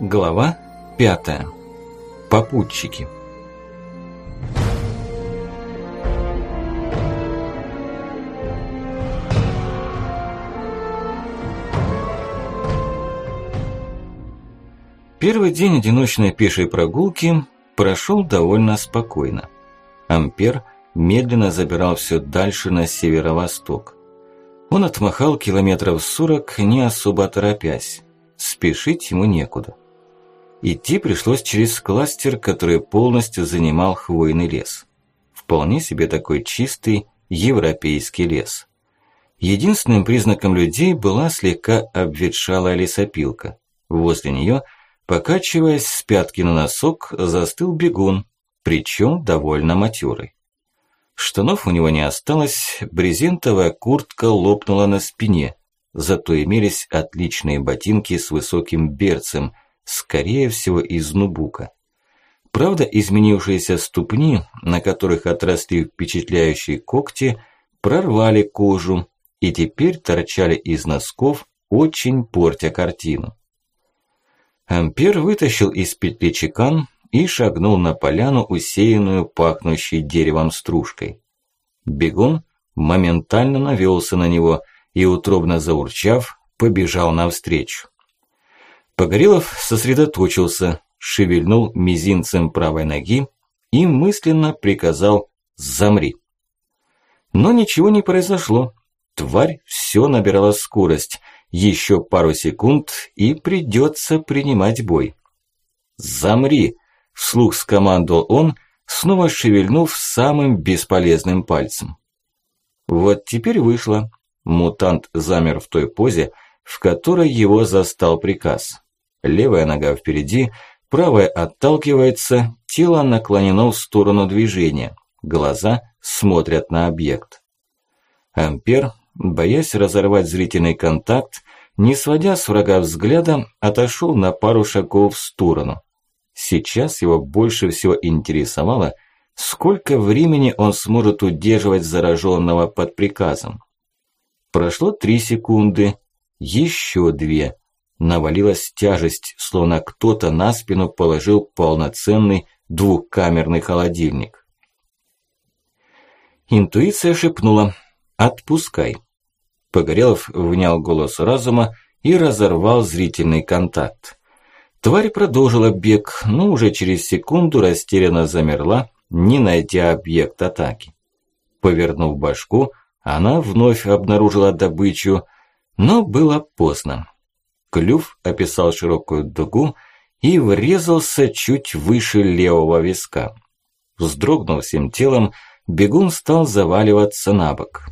Глава пятая. Попутчики. Первый день одиночной пешей прогулки прошел довольно спокойно. Ампер медленно забирал все дальше на северо-восток. Он отмахал километров сорок, не особо торопясь. Спешить ему некуда. Идти пришлось через кластер, который полностью занимал хвойный лес. Вполне себе такой чистый европейский лес. Единственным признаком людей была слегка обветшалая лесопилка. Возле нее – Покачиваясь с пятки на носок, застыл бегун, причем довольно матерый. Штанов у него не осталось, брезентовая куртка лопнула на спине, зато имелись отличные ботинки с высоким берцем, скорее всего из нубука. Правда, изменившиеся ступни, на которых отросли впечатляющие когти, прорвали кожу и теперь торчали из носков, очень портя картину. Ампер вытащил из петли чекан и шагнул на поляну, усеянную пахнущей деревом стружкой. Бегун моментально навелся на него и, утробно заурчав, побежал навстречу. Погорелов сосредоточился, шевельнул мизинцем правой ноги и мысленно приказал «замри». Но ничего не произошло. Тварь все набирала скорость – еще пару секунд и придется принимать бой. «Замри!» – вслух скомандовал он, снова шевельнув самым бесполезным пальцем. Вот теперь вышло. Мутант замер в той позе, в которой его застал приказ. Левая нога впереди, правая отталкивается, тело наклонено в сторону движения, глаза смотрят на объект. Ампер боясь разорвать зрительный контакт, не сводя с врага взгляда, отошел на пару шагов в сторону. Сейчас его больше всего интересовало, сколько времени он сможет удерживать зараженного под приказом. Прошло три секунды, еще две. Навалилась тяжесть, словно кто-то на спину положил полноценный двухкамерный холодильник. Интуиция шепнула «Отпускай». Погорелов внял голос разума и разорвал зрительный контакт. Тварь продолжила бег, но уже через секунду растерянно замерла, не найдя объект атаки. Повернув башку, она вновь обнаружила добычу, но было поздно. Клюв описал широкую дугу и врезался чуть выше левого виска. Вздрогнув всем телом, бегун стал заваливаться на бок.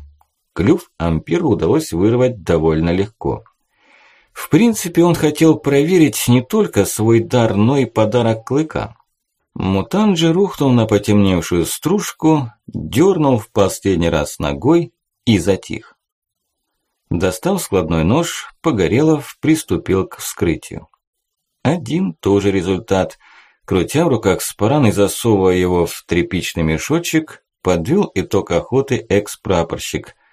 Клюв Ампиру удалось вырвать довольно легко. В принципе, он хотел проверить не только свой дар, но и подарок клыка. Мутант же рухнул на потемневшую стружку, дернул в последний раз ногой и затих. Достал складной нож, Погорелов приступил к вскрытию. Один тоже результат. Крутя в руках спаран и засовывая его в тряпичный мешочек, подвел итог охоты экс-прапорщик –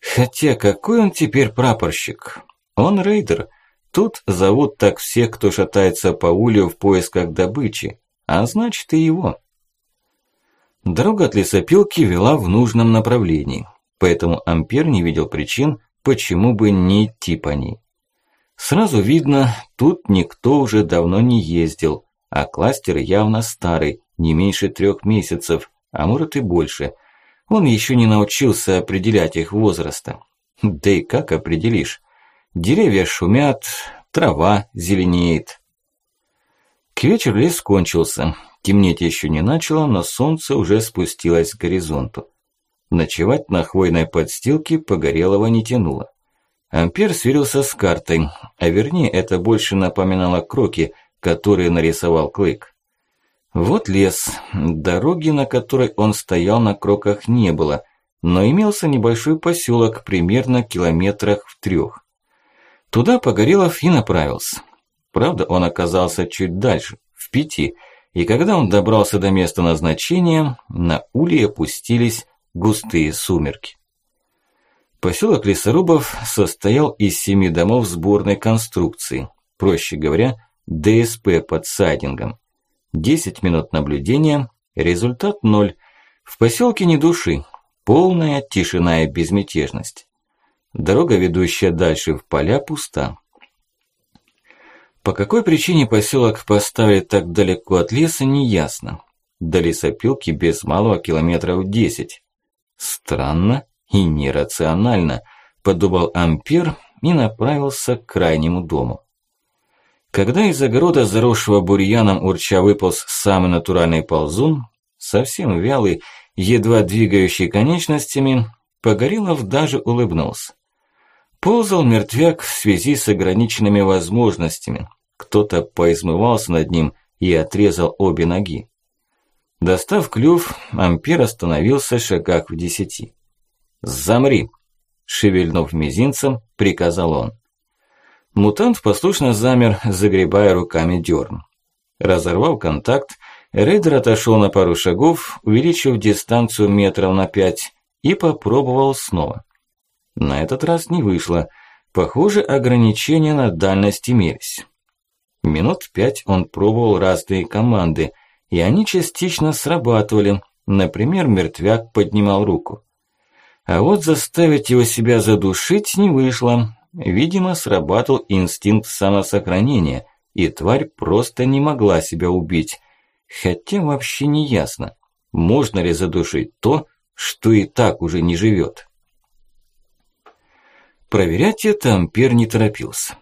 Хотя какой он теперь прапорщик? Он рейдер. Тут зовут так всех, кто шатается по улью в поисках добычи, а значит и его. Дорога от лесопилки вела в нужном направлении, поэтому Ампер не видел причин, почему бы не идти по ней. Сразу видно, тут никто уже давно не ездил, а кластер явно старый, не меньше трех месяцев, а может и больше – он еще не научился определять их возраста. Да и как определишь? Деревья шумят, трава зеленеет. К вечеру лес кончился. Темнеть еще не начало, но солнце уже спустилось к горизонту. Ночевать на хвойной подстилке Погорелого не тянуло. Ампер сверился с картой, а вернее это больше напоминало кроки, которые нарисовал Клык. Вот лес. Дороги, на которой он стоял на кроках, не было, но имелся небольшой поселок примерно километрах в трех. Туда Погорелов и направился. Правда, он оказался чуть дальше, в пяти, и когда он добрался до места назначения, на улей опустились густые сумерки. Поселок лесорубов состоял из семи домов сборной конструкции, проще говоря, ДСП под сайдингом. 10 минут наблюдения, результат ноль. В поселке ни души, полная тишина и безмятежность. Дорога, ведущая дальше в поля, пуста. По какой причине поселок поставили так далеко от леса, неясно. До лесопилки без малого километров десять. Странно и нерационально, подумал Ампер и направился к крайнему дому. Когда из огорода, заросшего бурьяном, урча выполз самый натуральный ползун, совсем вялый, едва двигающий конечностями, Погорелов даже улыбнулся. Ползал мертвяк в связи с ограниченными возможностями. Кто-то поизмывался над ним и отрезал обе ноги. Достав клюв, Ампер остановился шагах в десяти. «Замри!» – шевельнув мизинцем, приказал он. Мутант послушно замер, загребая руками дерн. Разорвав контакт, рейдер отошел на пару шагов, увеличив дистанцию метров на пять, и попробовал снова. На этот раз не вышло. Похоже, ограничения на дальность имелись. Минут пять он пробовал разные команды, и они частично срабатывали. Например, мертвяк поднимал руку. А вот заставить его себя задушить не вышло. Видимо, срабатывал инстинкт самосохранения, и тварь просто не могла себя убить. Хотя вообще не ясно, можно ли задушить то, что и так уже не живет. Проверять это Ампер не торопился.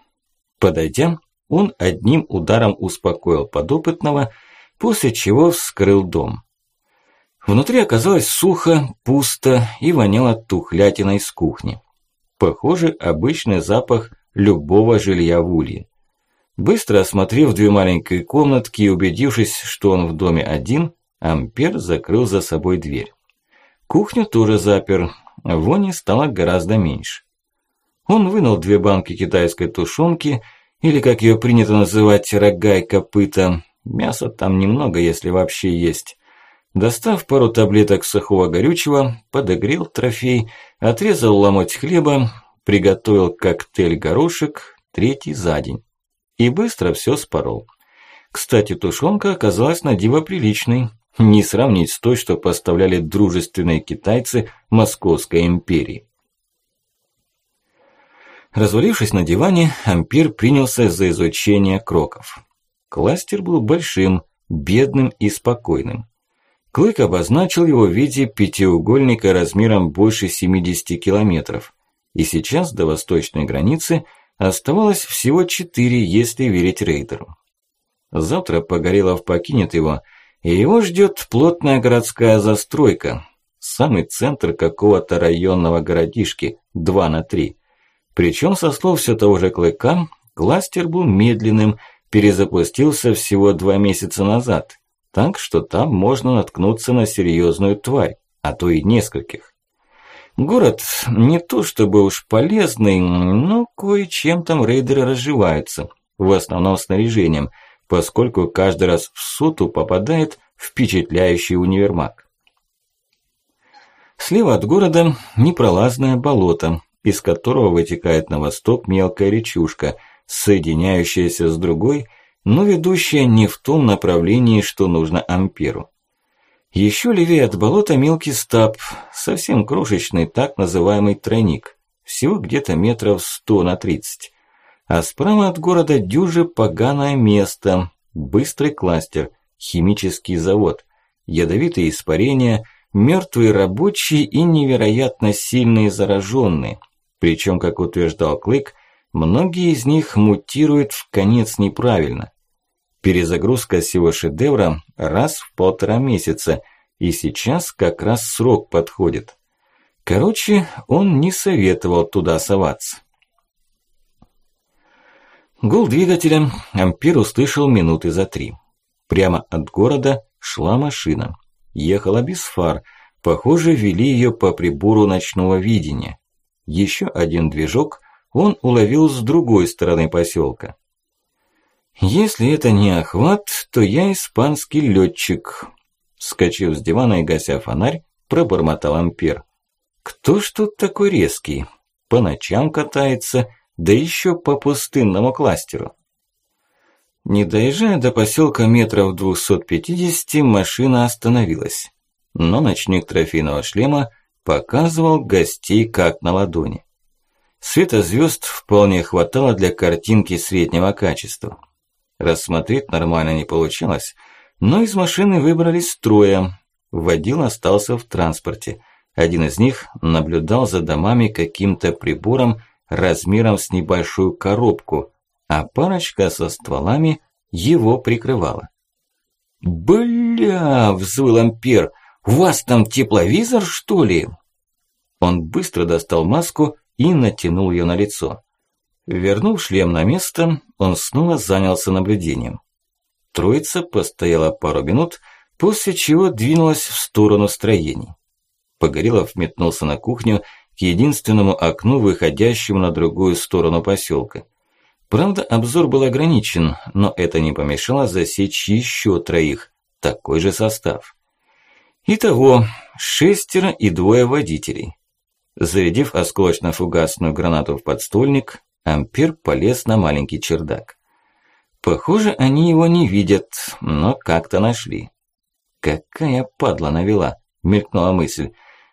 Подойдя, он одним ударом успокоил подопытного – после чего вскрыл дом. Внутри оказалось сухо, пусто и воняло тухлятиной с кухни. Похоже, обычный запах любого жилья в улье. Быстро осмотрев две маленькие комнатки и убедившись, что он в доме один, Ампер закрыл за собой дверь. Кухню тоже запер, вони стало гораздо меньше. Он вынул две банки китайской тушенки, или, как ее принято называть, рога и копыта, Мяса там немного, если вообще есть. Достав пару таблеток сухого горючего, подогрел трофей, отрезал ломоть хлеба, приготовил коктейль горошек, третий за день. И быстро все спорол. Кстати, тушенка оказалась на диво приличной. Не сравнить с той, что поставляли дружественные китайцы Московской империи. Развалившись на диване, Ампир принялся за изучение кроков. Кластер был большим, бедным и спокойным. Клык обозначил его в виде пятиугольника размером больше 70 километров. И сейчас до восточной границы оставалось всего 4, если верить рейдеру. Завтра Погорелов покинет его, и его ждет плотная городская застройка, самый центр какого-то районного городишки, 2 на 3. Причем, со слов все того же Клыка, кластер был медленным перезапустился всего два месяца назад, так что там можно наткнуться на серьезную тварь, а то и нескольких. Город не то чтобы уж полезный, но кое-чем там рейдеры разживаются, в основном снаряжением, поскольку каждый раз в суту попадает впечатляющий универмаг. Слева от города непролазное болото, из которого вытекает на восток мелкая речушка – соединяющаяся с другой, но ведущая не в том направлении, что нужно Амперу. Еще левее от болота мелкий стаб, совсем крошечный так называемый тройник, всего где-то метров сто на тридцать. А справа от города дюже поганое место, быстрый кластер, химический завод, ядовитые испарения, мертвые рабочие и невероятно сильные зараженные. Причем, как утверждал Клык, Многие из них мутируют в конец неправильно. Перезагрузка всего шедевра раз в полтора месяца, и сейчас как раз срок подходит. Короче, он не советовал туда соваться. Гул двигателя Ампер услышал минуты за три. Прямо от города шла машина. Ехала без фар. Похоже, вели ее по прибору ночного видения. Еще один движок – он уловил с другой стороны поселка. «Если это не охват, то я испанский летчик», Скочив с дивана и гася фонарь, пробормотал Ампер. «Кто ж тут такой резкий? По ночам катается, да еще по пустынному кластеру». Не доезжая до поселка метров 250, машина остановилась. Но ночник трофейного шлема показывал гостей как на ладони. Света звезд вполне хватало для картинки среднего качества. Рассмотреть нормально не получалось, но из машины выбрались трое. Водил остался в транспорте. Один из них наблюдал за домами каким-то прибором размером с небольшую коробку, а парочка со стволами его прикрывала. «Бля!» – взвыл Ампер. «У вас там тепловизор, что ли?» Он быстро достал маску и натянул ее на лицо. Вернув шлем на место, он снова занялся наблюдением. Троица постояла пару минут, после чего двинулась в сторону строений. Погорелов метнулся на кухню к единственному окну, выходящему на другую сторону поселка. Правда, обзор был ограничен, но это не помешало засечь еще троих, такой же состав. Итого, шестеро и двое водителей. Зарядив осколочно-фугасную гранату в подствольник, Ампер полез на маленький чердак. Похоже, они его не видят, но как-то нашли. «Какая падла навела!» – мелькнула мысль.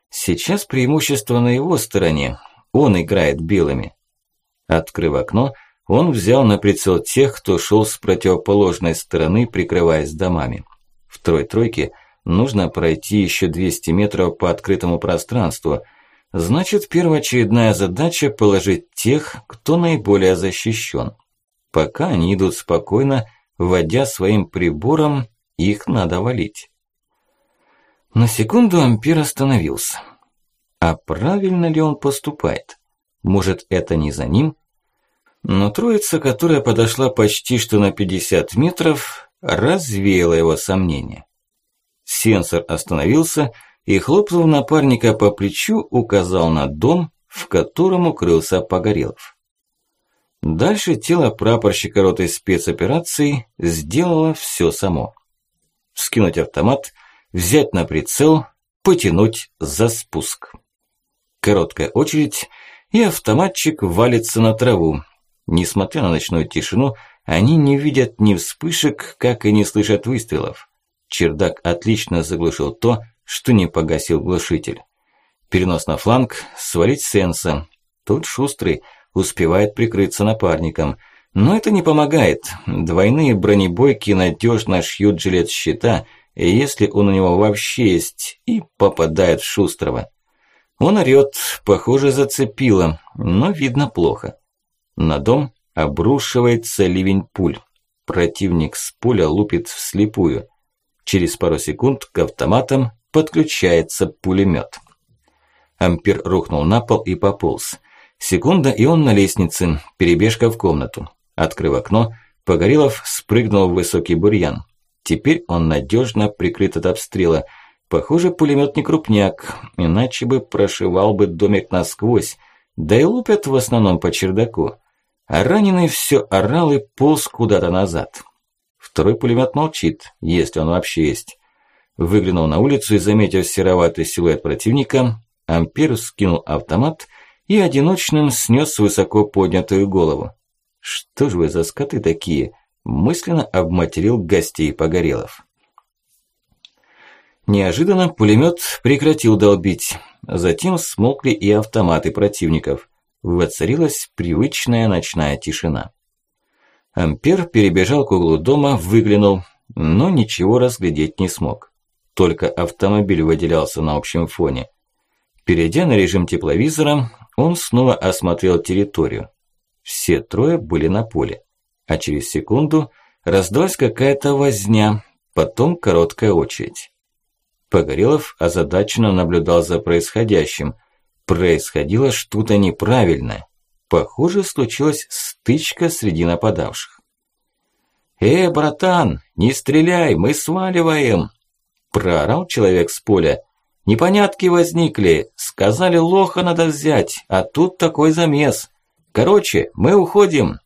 «Сейчас преимущество на его стороне. Он играет белыми». Открыв окно, он взял на прицел тех, кто шел с противоположной стороны, прикрываясь домами. В трой-тройке нужно пройти еще 200 метров по открытому пространству. Значит, первоочередная задача – положить тех, кто наиболее защищен. Пока они идут спокойно, водя своим прибором, их надо валить. На секунду Ампер остановился. А правильно ли он поступает? Может, это не за ним – но троица, которая подошла почти что на 50 метров, развеяла его сомнения. Сенсор остановился и, хлопнув напарника по плечу, указал на дом, в котором укрылся Погорелов. Дальше тело прапорщика роты спецопераций сделало все само. Скинуть автомат, взять на прицел, потянуть за спуск. Короткая очередь, и автоматчик валится на траву, Несмотря на ночную тишину, они не видят ни вспышек, как и не слышат выстрелов. Чердак отлично заглушил то, что не погасил глушитель. Перенос на фланг, свалить сенса. Тут шустрый, успевает прикрыться напарником. Но это не помогает. Двойные бронебойки надежно шьют жилет щита, если он у него вообще есть, и попадает в шустрого. Он орёт, похоже, зацепило, но видно плохо. На дом обрушивается ливень пуль. Противник с поля лупит вслепую. Через пару секунд к автоматам подключается пулемет. Ампер рухнул на пол и пополз. Секунда, и он на лестнице, перебежка в комнату. Открыв окно, Погорелов спрыгнул в высокий бурьян. Теперь он надежно прикрыт от обстрела. Похоже, пулемет не крупняк, иначе бы прошивал бы домик насквозь. Да и лупят в основном по чердаку. А раненый все орал и полз куда-то назад. Второй пулемет молчит, если он вообще есть. Выглянул на улицу и, заметив сероватый силуэт противника, Ампер скинул автомат и одиночным снес высоко поднятую голову. «Что ж вы за скоты такие?» – мысленно обматерил гостей Погорелов. Неожиданно пулемет прекратил долбить. Затем смолкли и автоматы противников воцарилась привычная ночная тишина. Ампер перебежал к углу дома, выглянул, но ничего разглядеть не смог. Только автомобиль выделялся на общем фоне. Перейдя на режим тепловизора, он снова осмотрел территорию. Все трое были на поле, а через секунду раздалась какая-то возня, потом короткая очередь. Погорелов озадаченно наблюдал за происходящим, Происходило что-то неправильное. Похоже, случилась стычка среди нападавших. «Э, братан, не стреляй, мы сваливаем!» Проорал человек с поля. «Непонятки возникли, сказали, лоха надо взять, а тут такой замес. Короче, мы уходим!»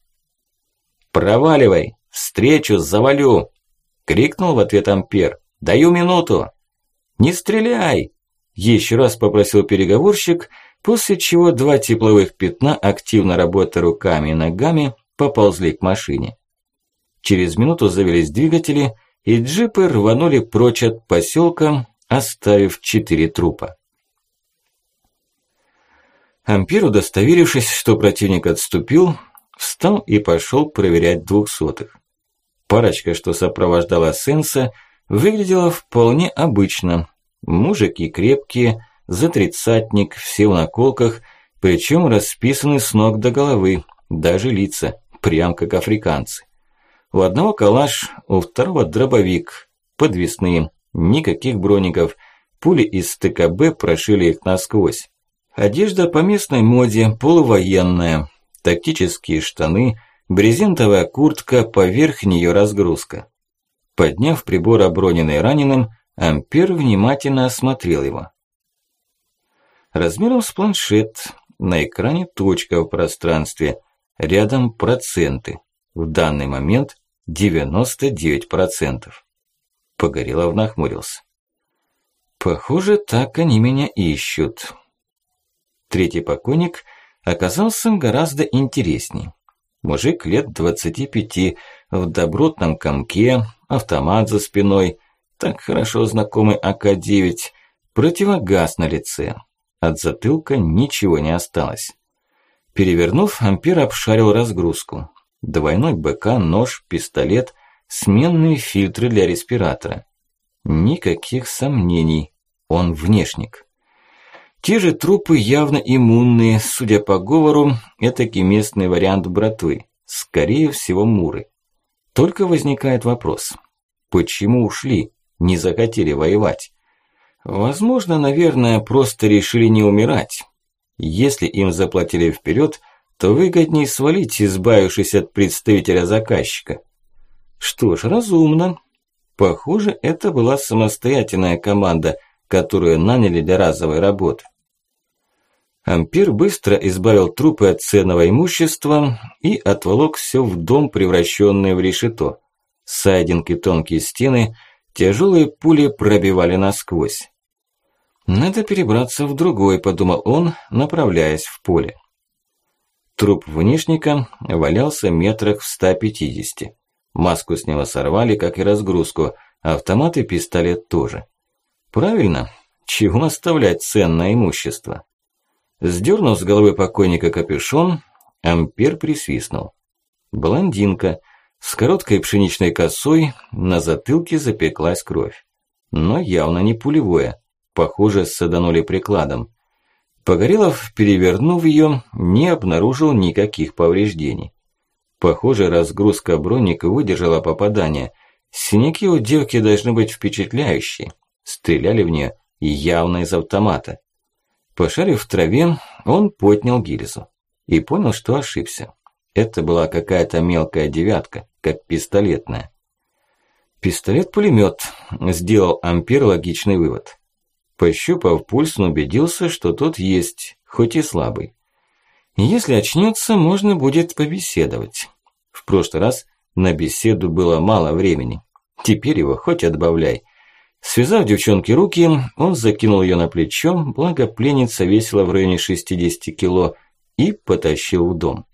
«Проваливай, встречу завалю!» Крикнул в ответ Ампер. «Даю минуту!» «Не стреляй!» Еще раз попросил переговорщик, после чего два тепловых пятна, активно работая руками и ногами, поползли к машине. Через минуту завелись двигатели, и джипы рванули прочь от поселка, оставив четыре трупа. Ампир, удостоверившись, что противник отступил, встал и пошел проверять двухсотых. Парочка, что сопровождала Сенса, выглядела вполне обычно. Мужики крепкие, за тридцатник, все в наколках, причем расписаны с ног до головы, даже лица, прям как африканцы. У одного калаш, у второго дробовик, подвесные, никаких броников, пули из ТКБ прошили их насквозь. Одежда по местной моде, полувоенная, тактические штаны, брезентовая куртка, поверх нее разгрузка. Подняв прибор оброненный раненым, Ампер внимательно осмотрел его. Размером с планшет, на экране точка в пространстве, рядом проценты. В данный момент 99%. Погорелов нахмурился. Похоже, так они меня ищут. Третий покойник оказался гораздо интересней. Мужик лет 25, в добротном комке, автомат за спиной, так хорошо знакомый АК-9, противогаз на лице. От затылка ничего не осталось. Перевернув, Ампер обшарил разгрузку. Двойной БК, нож, пистолет, сменные фильтры для респиратора. Никаких сомнений, он внешник. Те же трупы явно иммунные, судя по говору, это местный вариант братвы, скорее всего муры. Только возникает вопрос, почему ушли, не захотели воевать? Возможно, наверное, просто решили не умирать. Если им заплатили вперед, то выгодней свалить, избавившись от представителя заказчика. Что ж, разумно. Похоже, это была самостоятельная команда, которую наняли для разовой работы. Ампир быстро избавил трупы от ценного имущества и отволок все в дом, превращенный в решето. Сайдинг и тонкие стены тяжелые пули пробивали насквозь. «Надо перебраться в другой», – подумал он, направляясь в поле. Труп внешника валялся метрах в 150. Маску с него сорвали, как и разгрузку, автомат и пистолет тоже. Правильно, чего оставлять ценное имущество? Сдернув с головы покойника капюшон, Ампер присвистнул. Блондинка, с короткой пшеничной косой, на затылке запеклась кровь. Но явно не пулевое, похоже, саданули прикладом. Погорелов, перевернув ее, не обнаружил никаких повреждений. Похоже, разгрузка броника выдержала попадание. Синяки у девки должны быть впечатляющие. Стреляли в нее явно из автомата. Пошарив в траве, он поднял гильзу и понял, что ошибся. Это была какая-то мелкая девятка, как пистолетная. Пистолет-пулемет, сделал Ампер логичный вывод. Пощупав пульс, он убедился, что тот есть, хоть и слабый. Если очнется, можно будет побеседовать. В прошлый раз на беседу было мало времени. Теперь его хоть отбавляй. Связав девчонке руки, он закинул ее на плечо, благо пленница весила в районе 60 кило, и потащил в дом.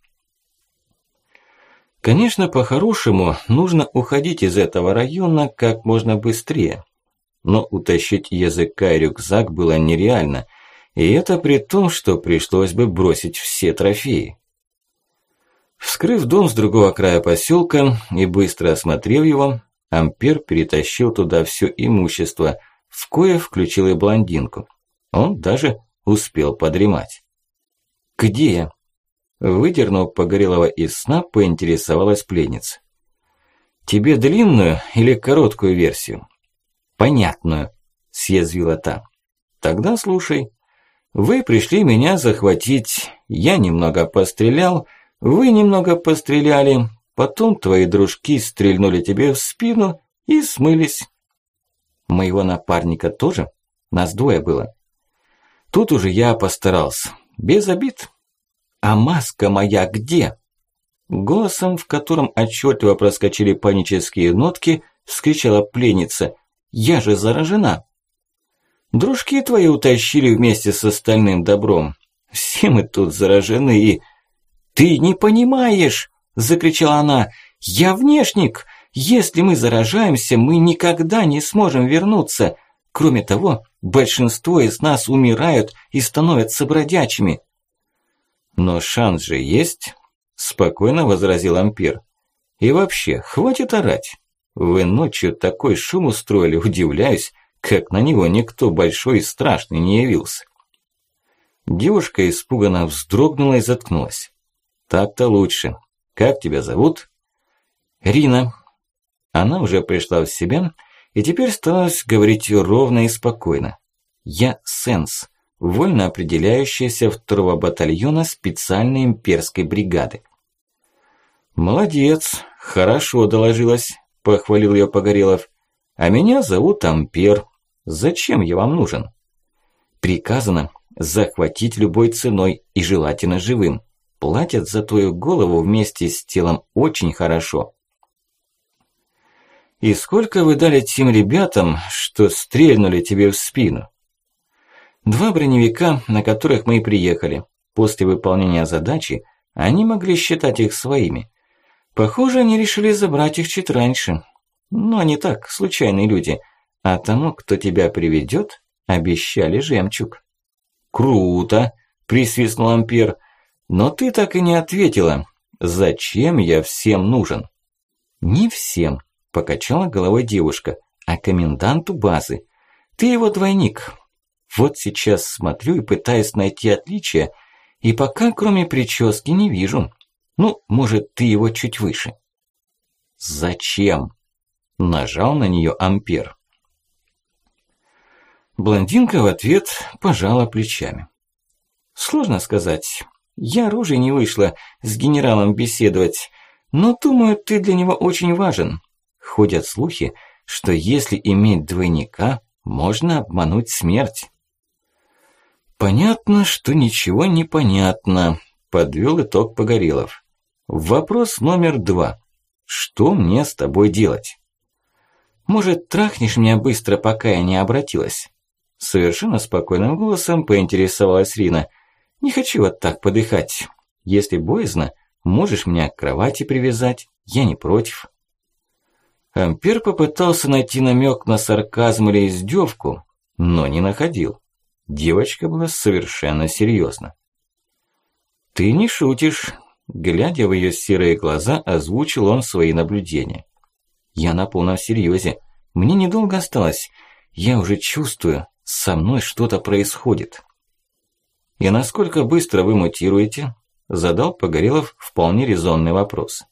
Конечно, по-хорошему, нужно уходить из этого района как можно быстрее. Но утащить языка и рюкзак было нереально, и это при том, что пришлось бы бросить все трофеи. Вскрыв дом с другого края поселка и быстро осмотрев его, Ампер перетащил туда все имущество, в кое включил и блондинку. Он даже успел подремать. «Где я?» Выдернув Погорелого из сна, поинтересовалась пленница. «Тебе длинную или короткую версию?» «Понятную», – съязвила та. «Тогда слушай. Вы пришли меня захватить, я немного пострелял, вы немного постреляли, Потом твои дружки стрельнули тебе в спину и смылись. Моего напарника тоже? Нас двое было. Тут уже я постарался. Без обид. А маска моя где? Голосом, в котором отчетливо проскочили панические нотки, вскричала пленница. Я же заражена. Дружки твои утащили вместе с остальным добром. Все мы тут заражены и... Ты не понимаешь! – закричала она. «Я внешник! Если мы заражаемся, мы никогда не сможем вернуться. Кроме того, большинство из нас умирают и становятся бродячими». «Но шанс же есть», – спокойно возразил Ампер. «И вообще, хватит орать. Вы ночью такой шум устроили, удивляюсь, как на него никто большой и страшный не явился». Девушка испуганно вздрогнула и заткнулась. «Так-то лучше. Как тебя зовут?» «Рина». Она уже пришла в себя и теперь старалась говорить ровно и спокойно. «Я Сенс, вольно определяющаяся второго батальона специальной имперской бригады». «Молодец, хорошо доложилась», – похвалил ее Погорелов. «А меня зовут Ампер. Зачем я вам нужен?» «Приказано захватить любой ценой и желательно живым. Платят за твою голову вместе с телом очень хорошо». «И сколько вы дали тем ребятам, что стрельнули тебе в спину?» «Два броневика, на которых мы и приехали. После выполнения задачи они могли считать их своими. Похоже, они решили забрать их чуть раньше. Но не так, случайные люди. А тому, кто тебя приведет, обещали жемчуг». «Круто!» – присвистнул Ампер. «Но ты так и не ответила. Зачем я всем нужен?» «Не всем», Покачала головой девушка. А коменданту базы? Ты его двойник. Вот сейчас смотрю и пытаюсь найти отличия, и пока кроме прически не вижу. Ну, может, ты его чуть выше. Зачем? Нажал на нее Ампер. Блондинка в ответ пожала плечами. Сложно сказать. Я оружие не вышла с генералом беседовать, но думаю, ты для него очень важен. Ходят слухи, что если иметь двойника, можно обмануть смерть. Понятно, что ничего не понятно, подвел итог Погорелов. Вопрос номер два. Что мне с тобой делать? Может, трахнешь меня быстро, пока я не обратилась? Совершенно спокойным голосом поинтересовалась Рина. Не хочу вот так подыхать. Если боязно, можешь меня к кровати привязать, я не против. Ампер попытался найти намек на сарказм или издевку, но не находил. Девочка была совершенно серьезна. «Ты не шутишь», – глядя в ее серые глаза, озвучил он свои наблюдения. «Я на полном серьезе. Мне недолго осталось. Я уже чувствую, со мной что-то происходит». «И насколько быстро вы мутируете?» – задал Погорелов вполне резонный вопрос.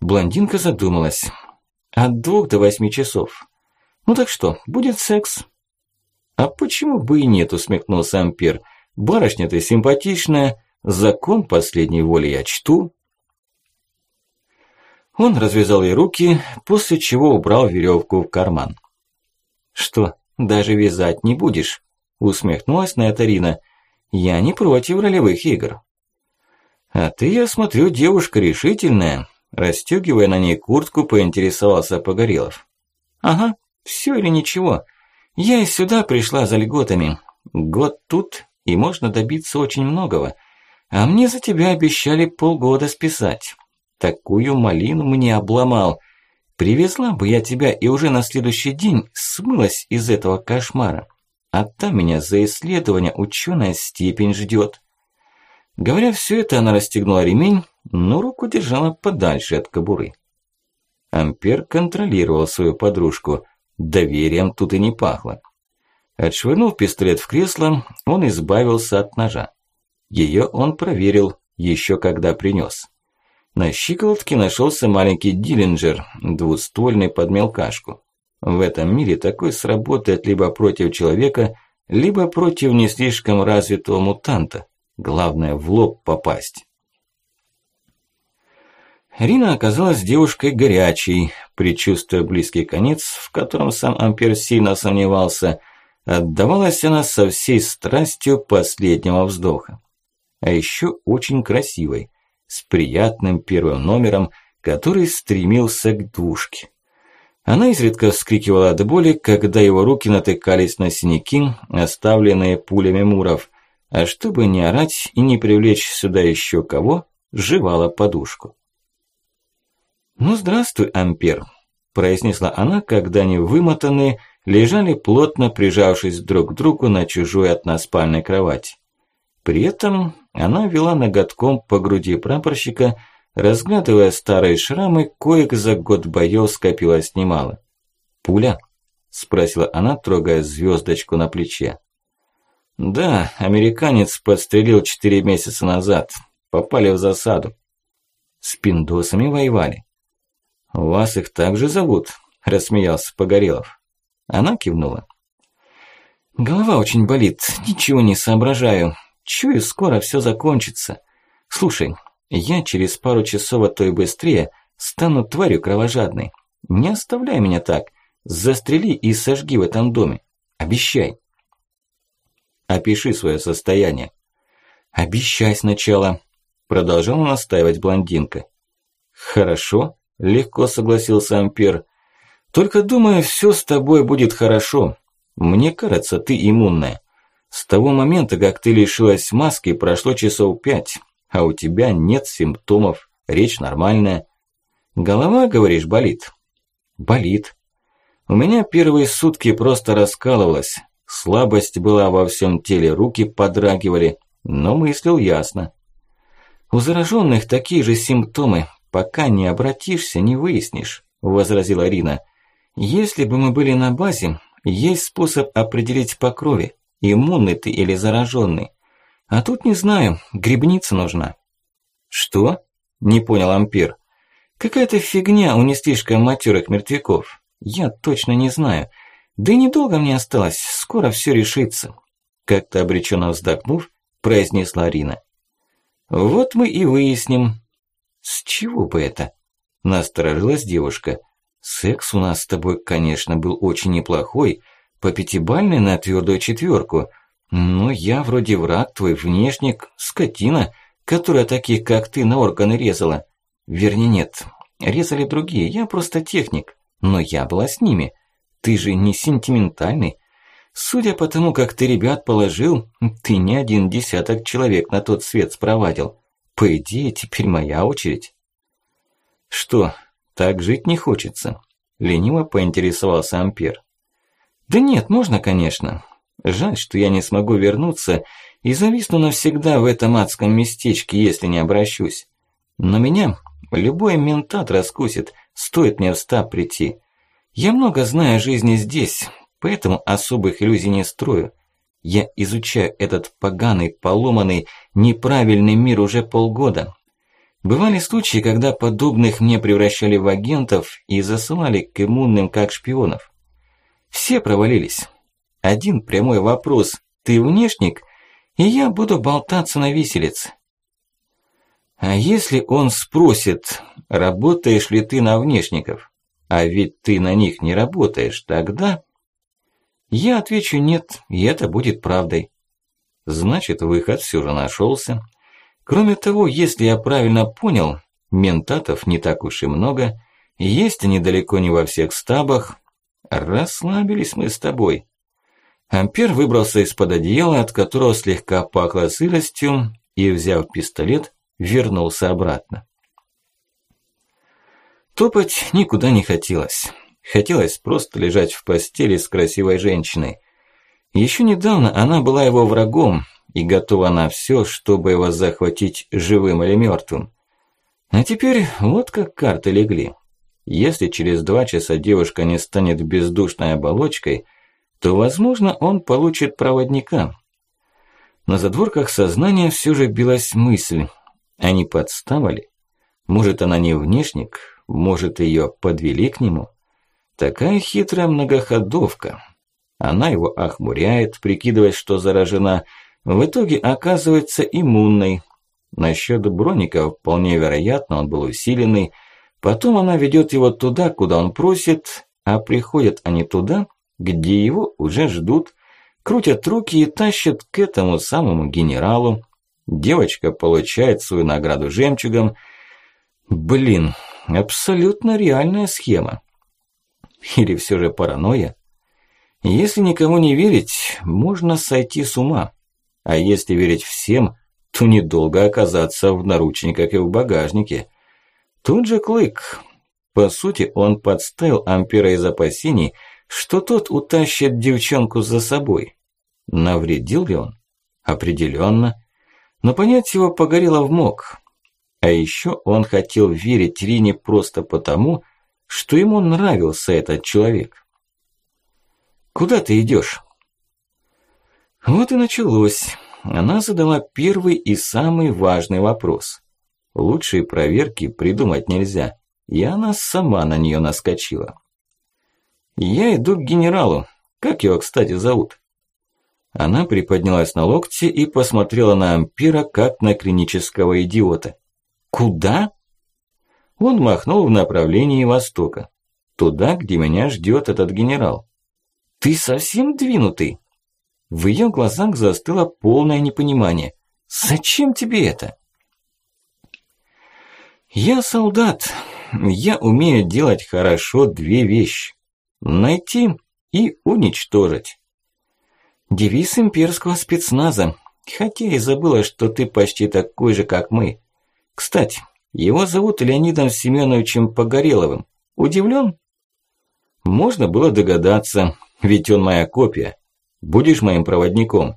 Блондинка задумалась. От двух до восьми часов. Ну так что, будет секс? А почему бы и нет, усмехнулся Ампер. Барышня ты симпатичная, закон последней воли я чту. Он развязал ей руки, после чего убрал веревку в карман. «Что, даже вязать не будешь?» – усмехнулась на это Рина. «Я не против ролевых игр». «А ты, я смотрю, девушка решительная», Растёгивая на ней куртку, поинтересовался Погорелов. «Ага, всё или ничего. Я и сюда пришла за льготами. Год тут, и можно добиться очень многого. А мне за тебя обещали полгода списать. Такую малину мне обломал. Привезла бы я тебя и уже на следующий день смылась из этого кошмара. А там меня за исследование ученая степень ждёт». Говоря все это, она расстегнула ремень, но руку держала подальше от кобуры. Ампер контролировал свою подружку. Доверием тут и не пахло. Отшвырнув пистолет в кресло, он избавился от ножа. Ее он проверил, еще когда принес. На щиколотке нашелся маленький диллинджер, двуствольный под мелкашку. В этом мире такой сработает либо против человека, либо против не слишком развитого мутанта. Главное в лоб попасть. Рина оказалась девушкой горячей, предчувствуя близкий конец, в котором сам Ампер сильно сомневался. Отдавалась она со всей страстью последнего вздоха. А еще очень красивой, с приятным первым номером, который стремился к двушке. Она изредка вскрикивала от боли, когда его руки натыкались на синяки, оставленные пулями муров – а чтобы не орать и не привлечь сюда еще кого, жевала подушку. «Ну, здравствуй, Ампер», – произнесла она, когда они вымотанные, лежали плотно прижавшись друг к другу на чужой от нас спальной кровати. При этом она вела ноготком по груди прапорщика, разглядывая старые шрамы, коек за год боёв скопилось немало. «Пуля?» – спросила она, трогая звездочку на плече. «Да, американец подстрелил четыре месяца назад. Попали в засаду. С пиндосами воевали. «Вас их также зовут?» – рассмеялся Погорелов. Она кивнула. «Голова очень болит, ничего не соображаю. Чую, скоро все закончится. Слушай, я через пару часов, а то и быстрее, стану тварью кровожадной. Не оставляй меня так. Застрели и сожги в этом доме. Обещай». «Опиши свое состояние». «Обещай сначала», – продолжала настаивать блондинка. «Хорошо», Легко согласился Ампер. Только думаю, все с тобой будет хорошо. Мне кажется, ты иммунная. С того момента, как ты лишилась маски, прошло часов пять, а у тебя нет симптомов, речь нормальная. Голова, говоришь, болит? Болит. У меня первые сутки просто раскалывалась. Слабость была во всем теле, руки подрагивали, но мыслил ясно. У зараженных такие же симптомы, «Пока не обратишься, не выяснишь», – возразила Рина. «Если бы мы были на базе, есть способ определить по крови, иммунный ты или зараженный. А тут не знаю, грибница нужна». «Что?» – не понял Ампер. «Какая-то фигня у не слишком матерых мертвяков. Я точно не знаю. Да и недолго мне осталось, скоро все решится». Как-то обреченно вздохнув, произнесла Рина. «Вот мы и выясним, «С чего бы это?» – насторожилась девушка. «Секс у нас с тобой, конечно, был очень неплохой, по пятибальной на твердую четверку, но я вроде враг твой, внешник, скотина, которая таких, как ты, на органы резала. Вернее, нет, резали другие, я просто техник, но я была с ними. Ты же не сентиментальный. Судя по тому, как ты ребят положил, ты не один десяток человек на тот свет спровадил. По идее, теперь моя очередь. Что, так жить не хочется? Лениво поинтересовался Ампер. Да нет, можно, конечно. Жаль, что я не смогу вернуться и зависну навсегда в этом адском местечке, если не обращусь. Но меня любой ментат раскусит, стоит мне в стаб прийти. Я много знаю о жизни здесь, поэтому особых иллюзий не строю. Я изучаю этот поганый, поломанный, неправильный мир уже полгода. Бывали случаи, когда подобных мне превращали в агентов и засылали к иммунным как шпионов. Все провалились. Один прямой вопрос «Ты внешник?» и я буду болтаться на виселице. А если он спросит, работаешь ли ты на внешников, а ведь ты на них не работаешь, тогда... Я отвечу нет, и это будет правдой. Значит, выход все же нашелся. Кроме того, если я правильно понял, ментатов не так уж и много, есть они далеко не во всех стабах. Расслабились мы с тобой. Ампер выбрался из-под одеяла, от которого слегка пахло сыростью, и, взяв пистолет, вернулся обратно. Топать никуда не хотелось. Хотелось просто лежать в постели с красивой женщиной. Еще недавно она была его врагом и готова на все, чтобы его захватить живым или мертвым. А теперь вот как карты легли. Если через два часа девушка не станет бездушной оболочкой, то, возможно, он получит проводника. На задворках сознания все же билась мысль. Они подставали? Может, она не внешник? Может, ее подвели к нему? Такая хитрая многоходовка. Она его охмуряет, прикидываясь, что заражена. В итоге оказывается иммунной. Насчет Броника вполне вероятно, он был усиленный. Потом она ведет его туда, куда он просит, а приходят они туда, где его уже ждут, крутят руки и тащат к этому самому генералу. Девочка получает свою награду жемчугом. Блин, абсолютно реальная схема. Или все же паранойя? Если никому не верить, можно сойти с ума. А если верить всем, то недолго оказаться в наручниках и в багажнике. Тут же клык. По сути, он подставил Ампера из опасений, что тот утащит девчонку за собой. Навредил ли он? Определенно. Но понять его погорело в мог. А еще он хотел верить Рине просто потому, что ему нравился этот человек. «Куда ты идешь? Вот и началось. Она задала первый и самый важный вопрос. Лучшие проверки придумать нельзя, и она сама на нее наскочила. «Я иду к генералу. Как его, кстати, зовут?» Она приподнялась на локте и посмотрела на Ампира, как на клинического идиота. «Куда?» Он махнул в направлении востока. Туда, где меня ждет этот генерал. «Ты совсем двинутый?» В ее глазах застыло полное непонимание. «Зачем тебе это?» «Я солдат. Я умею делать хорошо две вещи. Найти и уничтожить. Девиз имперского спецназа. Хотя и забыла, что ты почти такой же, как мы. Кстати, его зовут Леонидом Семеновичем Погореловым. Удивлен? Можно было догадаться, ведь он моя копия. Будешь моим проводником?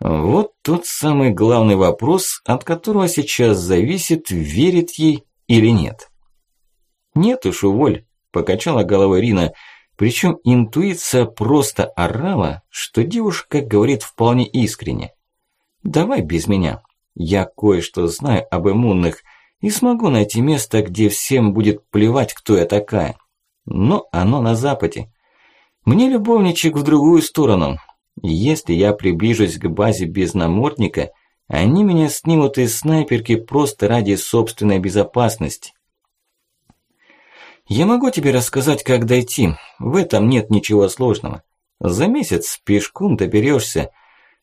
Вот тот самый главный вопрос, от которого сейчас зависит, верит ей или нет. Нет уж, уволь, покачала головой Рина, причем интуиция просто орала, что девушка говорит вполне искренне. Давай без меня. Я кое-что знаю об иммунных и смогу найти место, где всем будет плевать, кто я такая. Но оно на западе. Мне любовничек в другую сторону. Если я приближусь к базе без намордника, они меня снимут из снайперки просто ради собственной безопасности. Я могу тебе рассказать, как дойти. В этом нет ничего сложного. За месяц пешком доберешься.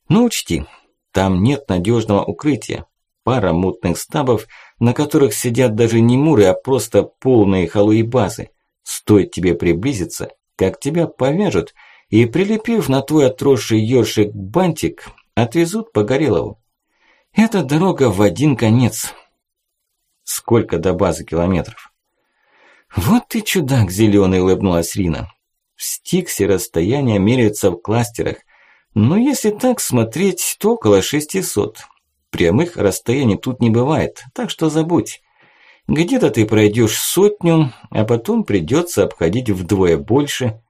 Но учти, там нет надежного укрытия. Пара мутных стабов, на которых сидят даже не муры, а просто полные халуи базы. Стоит тебе приблизиться, как тебя повяжут и, прилепив на твой отросший ёршик бантик, отвезут по Горелову. Это дорога в один конец. Сколько до базы километров? Вот ты чудак зеленый, улыбнулась Рина. В Стиксе расстояние меряется в кластерах, но если так смотреть, то около 600. Прямых расстояний тут не бывает, так что забудь. Где-то ты пройдешь сотню, а потом придется обходить вдвое больше.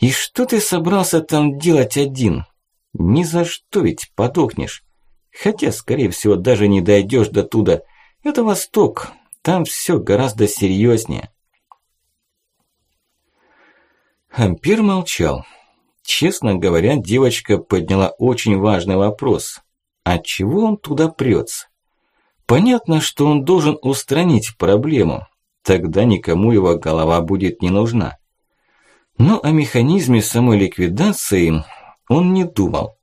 И что ты собрался там делать один? Ни за что ведь подохнешь. Хотя, скорее всего, даже не дойдешь до туда. Это Восток, там все гораздо серьезнее. Ампер молчал. Честно говоря, девочка подняла очень важный вопрос. Отчего он туда прется? Понятно, что он должен устранить проблему, тогда никому его голова будет не нужна. Но о механизме самой ликвидации он не думал.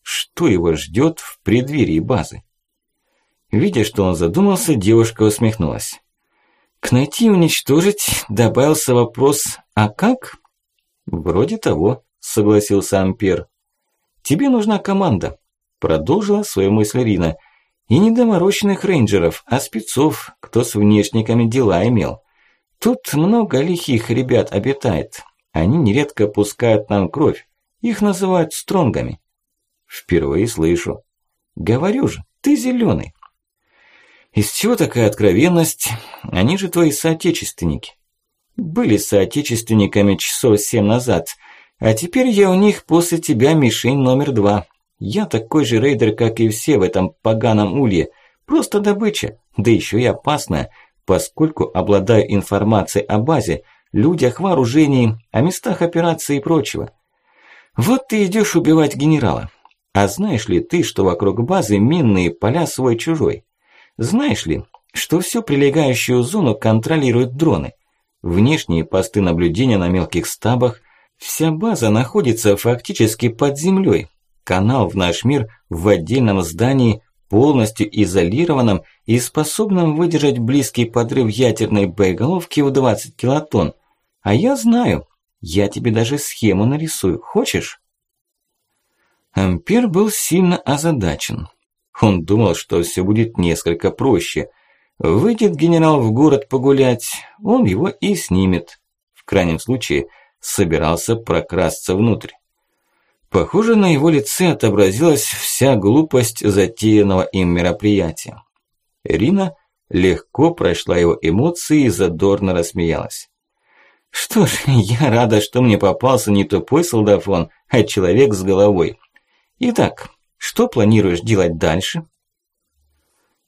Что его ждет в преддверии базы? Видя, что он задумался, девушка усмехнулась. К найти и уничтожить добавился вопрос «А как?» «Вроде того», согласился Ампер. «Тебе нужна команда», продолжила свою мысль Рина – и не доморощенных рейнджеров, а спецов, кто с внешниками дела имел. Тут много лихих ребят обитает. Они нередко пускают нам кровь. Их называют стронгами. Впервые слышу. Говорю же, ты зеленый. Из чего такая откровенность? Они же твои соотечественники. Были соотечественниками часов семь назад, а теперь я у них после тебя мишень номер два. Я такой же рейдер, как и все в этом поганом улье. Просто добыча, да еще и опасная, поскольку обладаю информацией о базе, людях, вооружении, о местах операции и прочего. Вот ты идешь убивать генерала. А знаешь ли ты, что вокруг базы минные поля свой-чужой? Знаешь ли, что всю прилегающую зону контролируют дроны? Внешние посты наблюдения на мелких стабах, вся база находится фактически под землей, канал в наш мир в отдельном здании, полностью изолированном и способном выдержать близкий подрыв ядерной боеголовки в 20 килотонн. А я знаю, я тебе даже схему нарисую, хочешь? Ампер был сильно озадачен. Он думал, что все будет несколько проще. Выйдет генерал в город погулять, он его и снимет. В крайнем случае, собирался прокрасться внутрь. Похоже, на его лице отобразилась вся глупость затеянного им мероприятия. Рина легко прошла его эмоции и задорно рассмеялась. «Что ж, я рада, что мне попался не тупой солдафон, а человек с головой. Итак, что планируешь делать дальше?»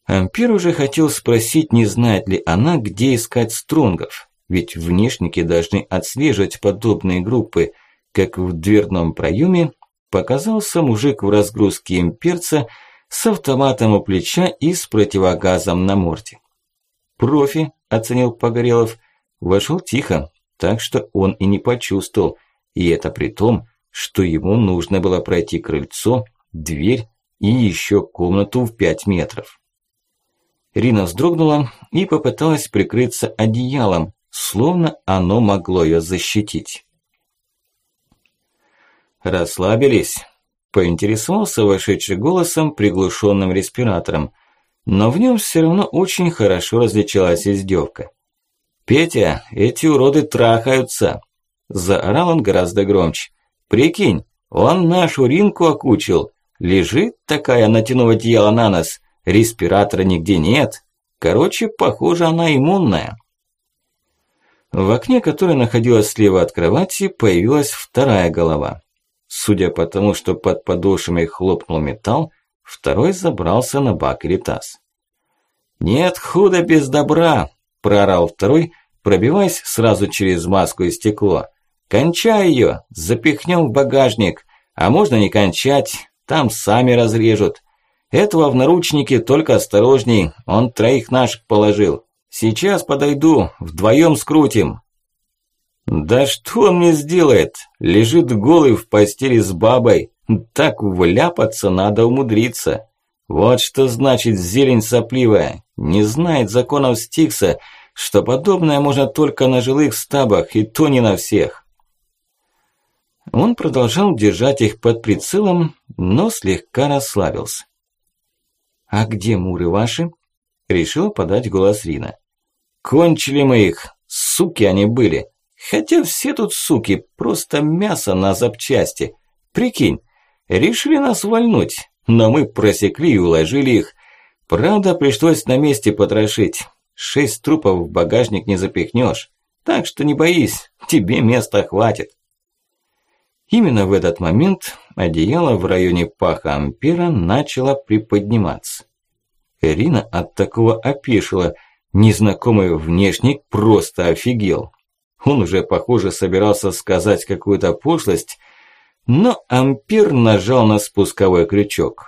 Ампер уже хотел спросить, не знает ли она, где искать стронгов, ведь внешники должны отслеживать подобные группы, как в дверном проеме показался мужик в разгрузке имперца с автоматом у плеча и с противогазом на морде. «Профи», – оценил Погорелов, – вошел тихо, так что он и не почувствовал, и это при том, что ему нужно было пройти крыльцо, дверь и еще комнату в пять метров. Рина вздрогнула и попыталась прикрыться одеялом, словно оно могло ее защитить. «Расслабились?» – поинтересовался вошедший голосом приглушенным респиратором, но в нем все равно очень хорошо различалась издевка. «Петя, эти уроды трахаются!» – заорал он гораздо громче. «Прикинь, он нашу Ринку окучил. Лежит такая, натянув одеяло на нос, респиратора нигде нет. Короче, похоже, она иммунная». В окне, которое находилось слева от кровати, появилась вторая голова. Судя по тому, что под подошвами хлопнул металл, второй забрался на бак или таз. «Нет худа без добра!» – прорал второй, пробиваясь сразу через маску и стекло. «Кончай ее, запихнем в багажник, а можно не кончать, там сами разрежут. Этого в наручнике только осторожней, он троих наших положил. Сейчас подойду, вдвоем скрутим». Да что он мне сделает? Лежит голый в постели с бабой. Так вляпаться надо умудриться. Вот что значит зелень сопливая. Не знает законов Стикса, что подобное можно только на жилых стабах, и то не на всех. Он продолжал держать их под прицелом, но слегка расслабился. «А где муры ваши?» – решил подать голос Рина. «Кончили мы их, суки они были. Хотя все тут суки, просто мясо на запчасти. Прикинь, решили нас вальнуть, но мы просекли и уложили их. Правда, пришлось на месте потрошить. Шесть трупов в багажник не запихнешь. Так что не боись, тебе места хватит. Именно в этот момент одеяло в районе паха Ампера начало приподниматься. Ирина от такого опешила. Незнакомый внешник просто офигел. Он уже, похоже, собирался сказать какую-то пошлость, но Ампер нажал на спусковой крючок.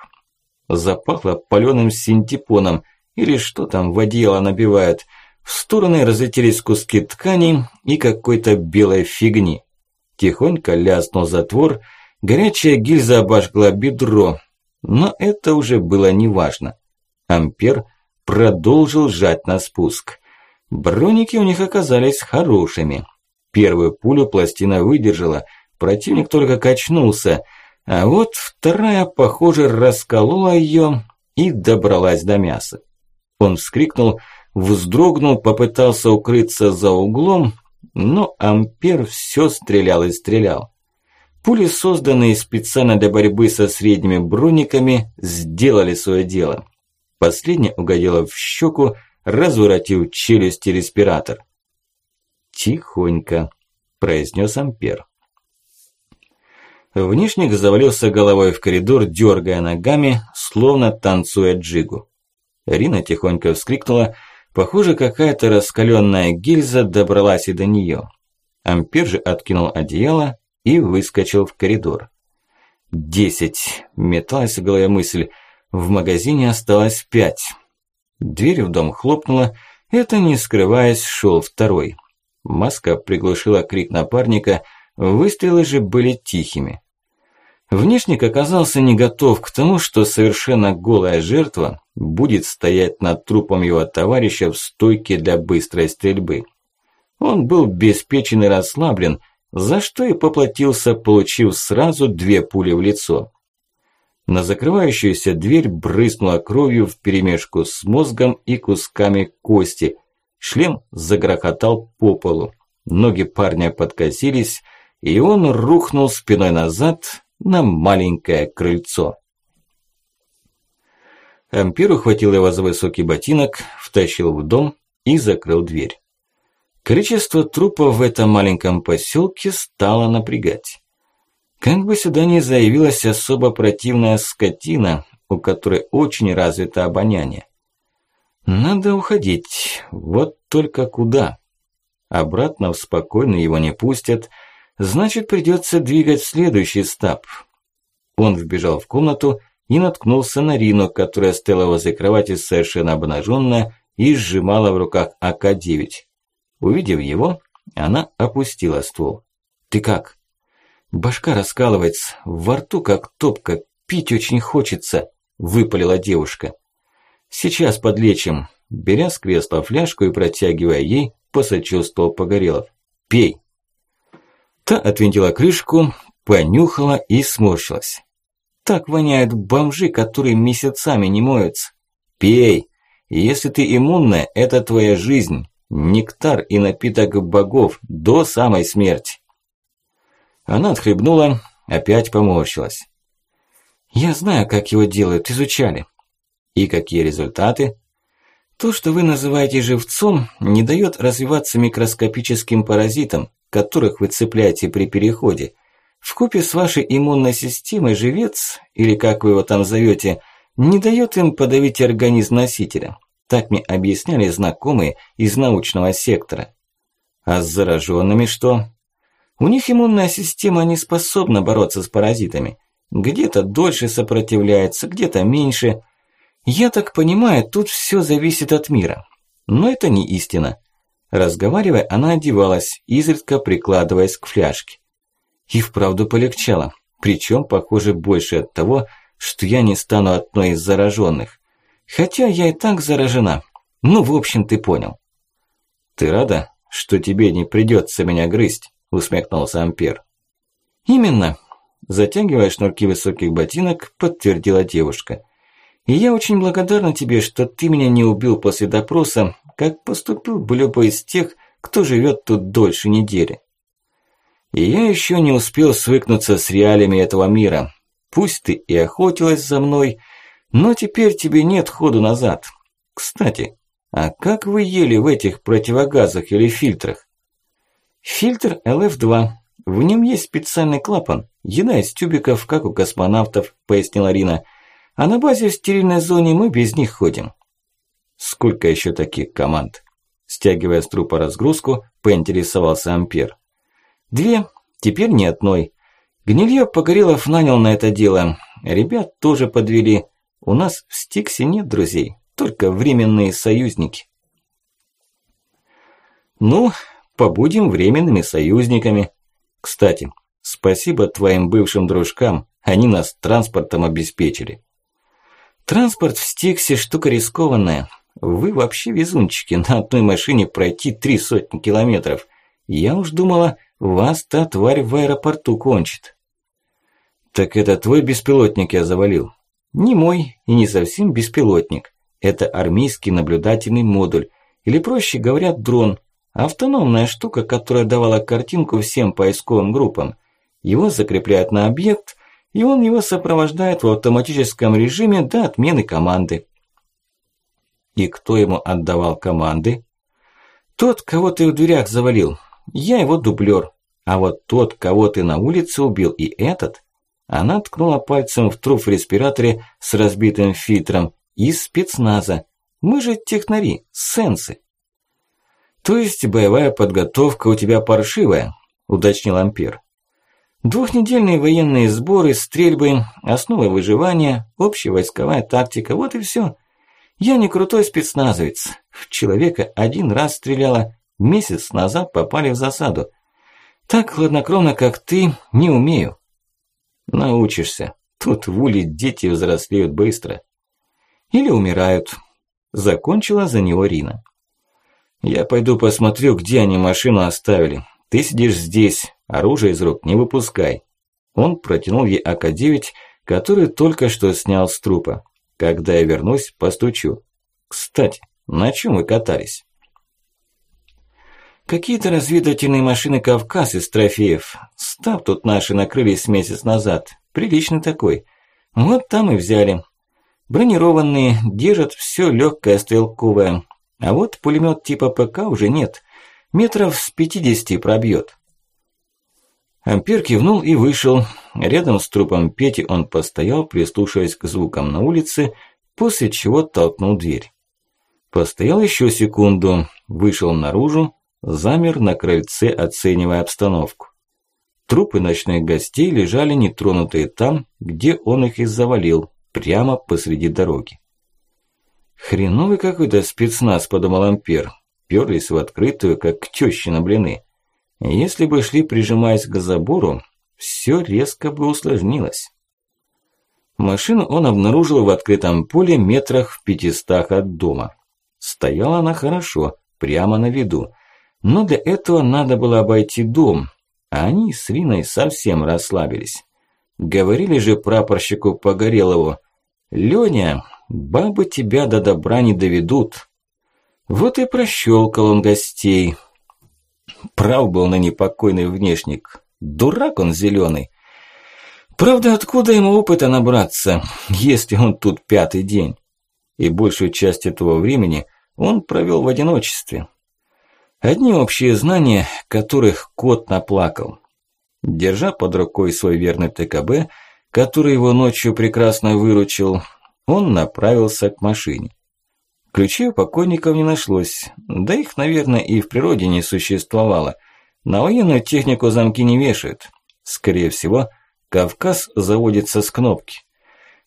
Запахло паленым синтепоном, или что там в одеяло набивают. В стороны разлетелись куски ткани и какой-то белой фигни. Тихонько лязнул затвор, горячая гильза обожгла бедро, но это уже было неважно. Ампер продолжил жать на спуск. Броники у них оказались хорошими. Первую пулю пластина выдержала, противник только качнулся, а вот вторая, похоже, расколола ее и добралась до мяса. Он вскрикнул, вздрогнул, попытался укрыться за углом, но Ампер все стрелял и стрелял. Пули, созданные специально для борьбы со средними брониками, сделали свое дело. Последняя угодила в щеку, разворотил челюсть и респиратор. «Тихонько», – произнес Ампер. Внешник завалился головой в коридор, дергая ногами, словно танцуя джигу. Рина тихонько вскрикнула. Похоже, какая-то раскаленная гильза добралась и до нее. Ампер же откинул одеяло и выскочил в коридор. «Десять!» – металась в голове мысль. В магазине осталось пять. Дверь в дом хлопнула, это не скрываясь шел второй. Маска приглушила крик напарника, выстрелы же были тихими. Внешник оказался не готов к тому, что совершенно голая жертва будет стоять над трупом его товарища в стойке для быстрой стрельбы. Он был беспечен и расслаблен, за что и поплатился, получив сразу две пули в лицо. На закрывающуюся дверь брызнула кровью вперемешку с мозгом и кусками кости. Шлем загрохотал по полу. Ноги парня подкосились, и он рухнул спиной назад на маленькое крыльцо. Ампир ухватил его за высокий ботинок, втащил в дом и закрыл дверь. Количество трупов в этом маленьком поселке стало напрягать. Как бы сюда ни заявилась особо противная скотина, у которой очень развито обоняние. Надо уходить, вот только куда? Обратно в спокойно его не пустят, значит придется двигать следующий стап. Он вбежал в комнату и наткнулся на Рину, которая стояла возле кровати совершенно обнаженная и сжимала в руках АК-9. Увидев его, она опустила ствол. «Ты как?» Башка раскалывается, во рту как топка, пить очень хочется, выпалила девушка. Сейчас подлечим. Беря с кресла фляжку и протягивая ей, посочувствовал Погорелов. Пей. Та отвинтила крышку, понюхала и сморщилась. Так воняют бомжи, которые месяцами не моются. Пей. Если ты иммунная, это твоя жизнь. Нектар и напиток богов до самой смерти. Она отхлебнула, опять поморщилась. «Я знаю, как его делают, изучали». «И какие результаты?» «То, что вы называете живцом, не дает развиваться микроскопическим паразитам, которых вы цепляете при переходе. Вкупе с вашей иммунной системой живец, или как вы его там зовете, не дает им подавить организм носителя. Так мне объясняли знакомые из научного сектора. А с зараженными что? У них иммунная система не способна бороться с паразитами. Где-то дольше сопротивляется, где-то меньше. Я так понимаю, тут все зависит от мира. Но это не истина. Разговаривая, она одевалась, изредка прикладываясь к фляжке. И вправду полегчало. Причем, похоже, больше от того, что я не стану одной из зараженных. Хотя я и так заражена. Ну, в общем, ты понял. Ты рада, что тебе не придется меня грызть? усмехнулся Ампер. Именно. Затягивая шнурки высоких ботинок, подтвердила девушка. И я очень благодарна тебе, что ты меня не убил после допроса, как поступил бы любой из тех, кто живет тут дольше недели. И я еще не успел свыкнуться с реалиями этого мира. Пусть ты и охотилась за мной, но теперь тебе нет ходу назад. Кстати, а как вы ели в этих противогазах или фильтрах? Фильтр ЛФ-2. В нем есть специальный клапан. Еда из тюбиков, как у космонавтов, пояснила Рина. А на базе в стерильной зоне мы без них ходим. Сколько еще таких команд? Стягивая с трупа разгрузку, поинтересовался Ампер. Две, теперь ни одной. Гнилье Погорелов нанял на это дело. Ребят тоже подвели. У нас в Стиксе нет друзей, только временные союзники. Ну, побудем временными союзниками. Кстати, спасибо твоим бывшим дружкам, они нас транспортом обеспечили. Транспорт в Стиксе штука рискованная. Вы вообще везунчики, на одной машине пройти три сотни километров. Я уж думала, вас та тварь в аэропорту кончит. Так это твой беспилотник я завалил. Не мой и не совсем беспилотник. Это армейский наблюдательный модуль, или проще говоря, дрон, Автономная штука, которая давала картинку всем поисковым группам. Его закрепляют на объект, и он его сопровождает в автоматическом режиме до отмены команды. И кто ему отдавал команды? Тот, кого ты в дверях завалил. Я его дублер. А вот тот, кого ты на улице убил, и этот... Она ткнула пальцем в труп в респираторе с разбитым фильтром из спецназа. Мы же технари, сенсы. «То есть боевая подготовка у тебя паршивая?» – уточнил Ампер. «Двухнедельные военные сборы, стрельбы, основы выживания, общая войсковая тактика – вот и все. Я не крутой спецназовец. В человека один раз стреляла, месяц назад попали в засаду. Так хладнокровно, как ты, не умею». «Научишься. Тут в уле дети взрослеют быстро». «Или умирают». Закончила за него Рина. Я пойду посмотрю, где они машину оставили. Ты сидишь здесь, оружие из рук не выпускай. Он протянул ей АК-9, который только что снял с трупа. Когда я вернусь, постучу. Кстати, на чем вы катались? Какие-то разведывательные машины Кавказ из трофеев. Став тут наши накрылись месяц назад. Приличный такой. Вот там и взяли. Бронированные, держат все легкое стрелковое. А вот пулемет типа ПК уже нет. Метров с 50 пробьет. Ампер кивнул и вышел. Рядом с трупом Пети он постоял, прислушиваясь к звукам на улице, после чего толкнул дверь. Постоял еще секунду, вышел наружу, замер на крыльце, оценивая обстановку. Трупы ночных гостей лежали нетронутые там, где он их и завалил, прямо посреди дороги. «Хреновый какой-то спецназ», – подумал Ампер. Пёрлись в открытую, как к тёще на блины. Если бы шли, прижимаясь к забору, все резко бы усложнилось. Машину он обнаружил в открытом поле метрах в пятистах от дома. Стояла она хорошо, прямо на виду. Но для этого надо было обойти дом, а они с Риной совсем расслабились. Говорили же прапорщику Погорелову, «Лёня, бабы тебя до добра не доведут». Вот и прощёлкал он гостей. Прав был на непокойный внешник. Дурак он зелёный. Правда, откуда ему опыта набраться, если он тут пятый день? И большую часть этого времени он провёл в одиночестве. Одни общие знания, которых кот наплакал. Держа под рукой свой верный ТКБ, который его ночью прекрасно выручил, он направился к машине. Ключей у покойников не нашлось, да их, наверное, и в природе не существовало. На военную технику замки не вешают. Скорее всего, Кавказ заводится с кнопки.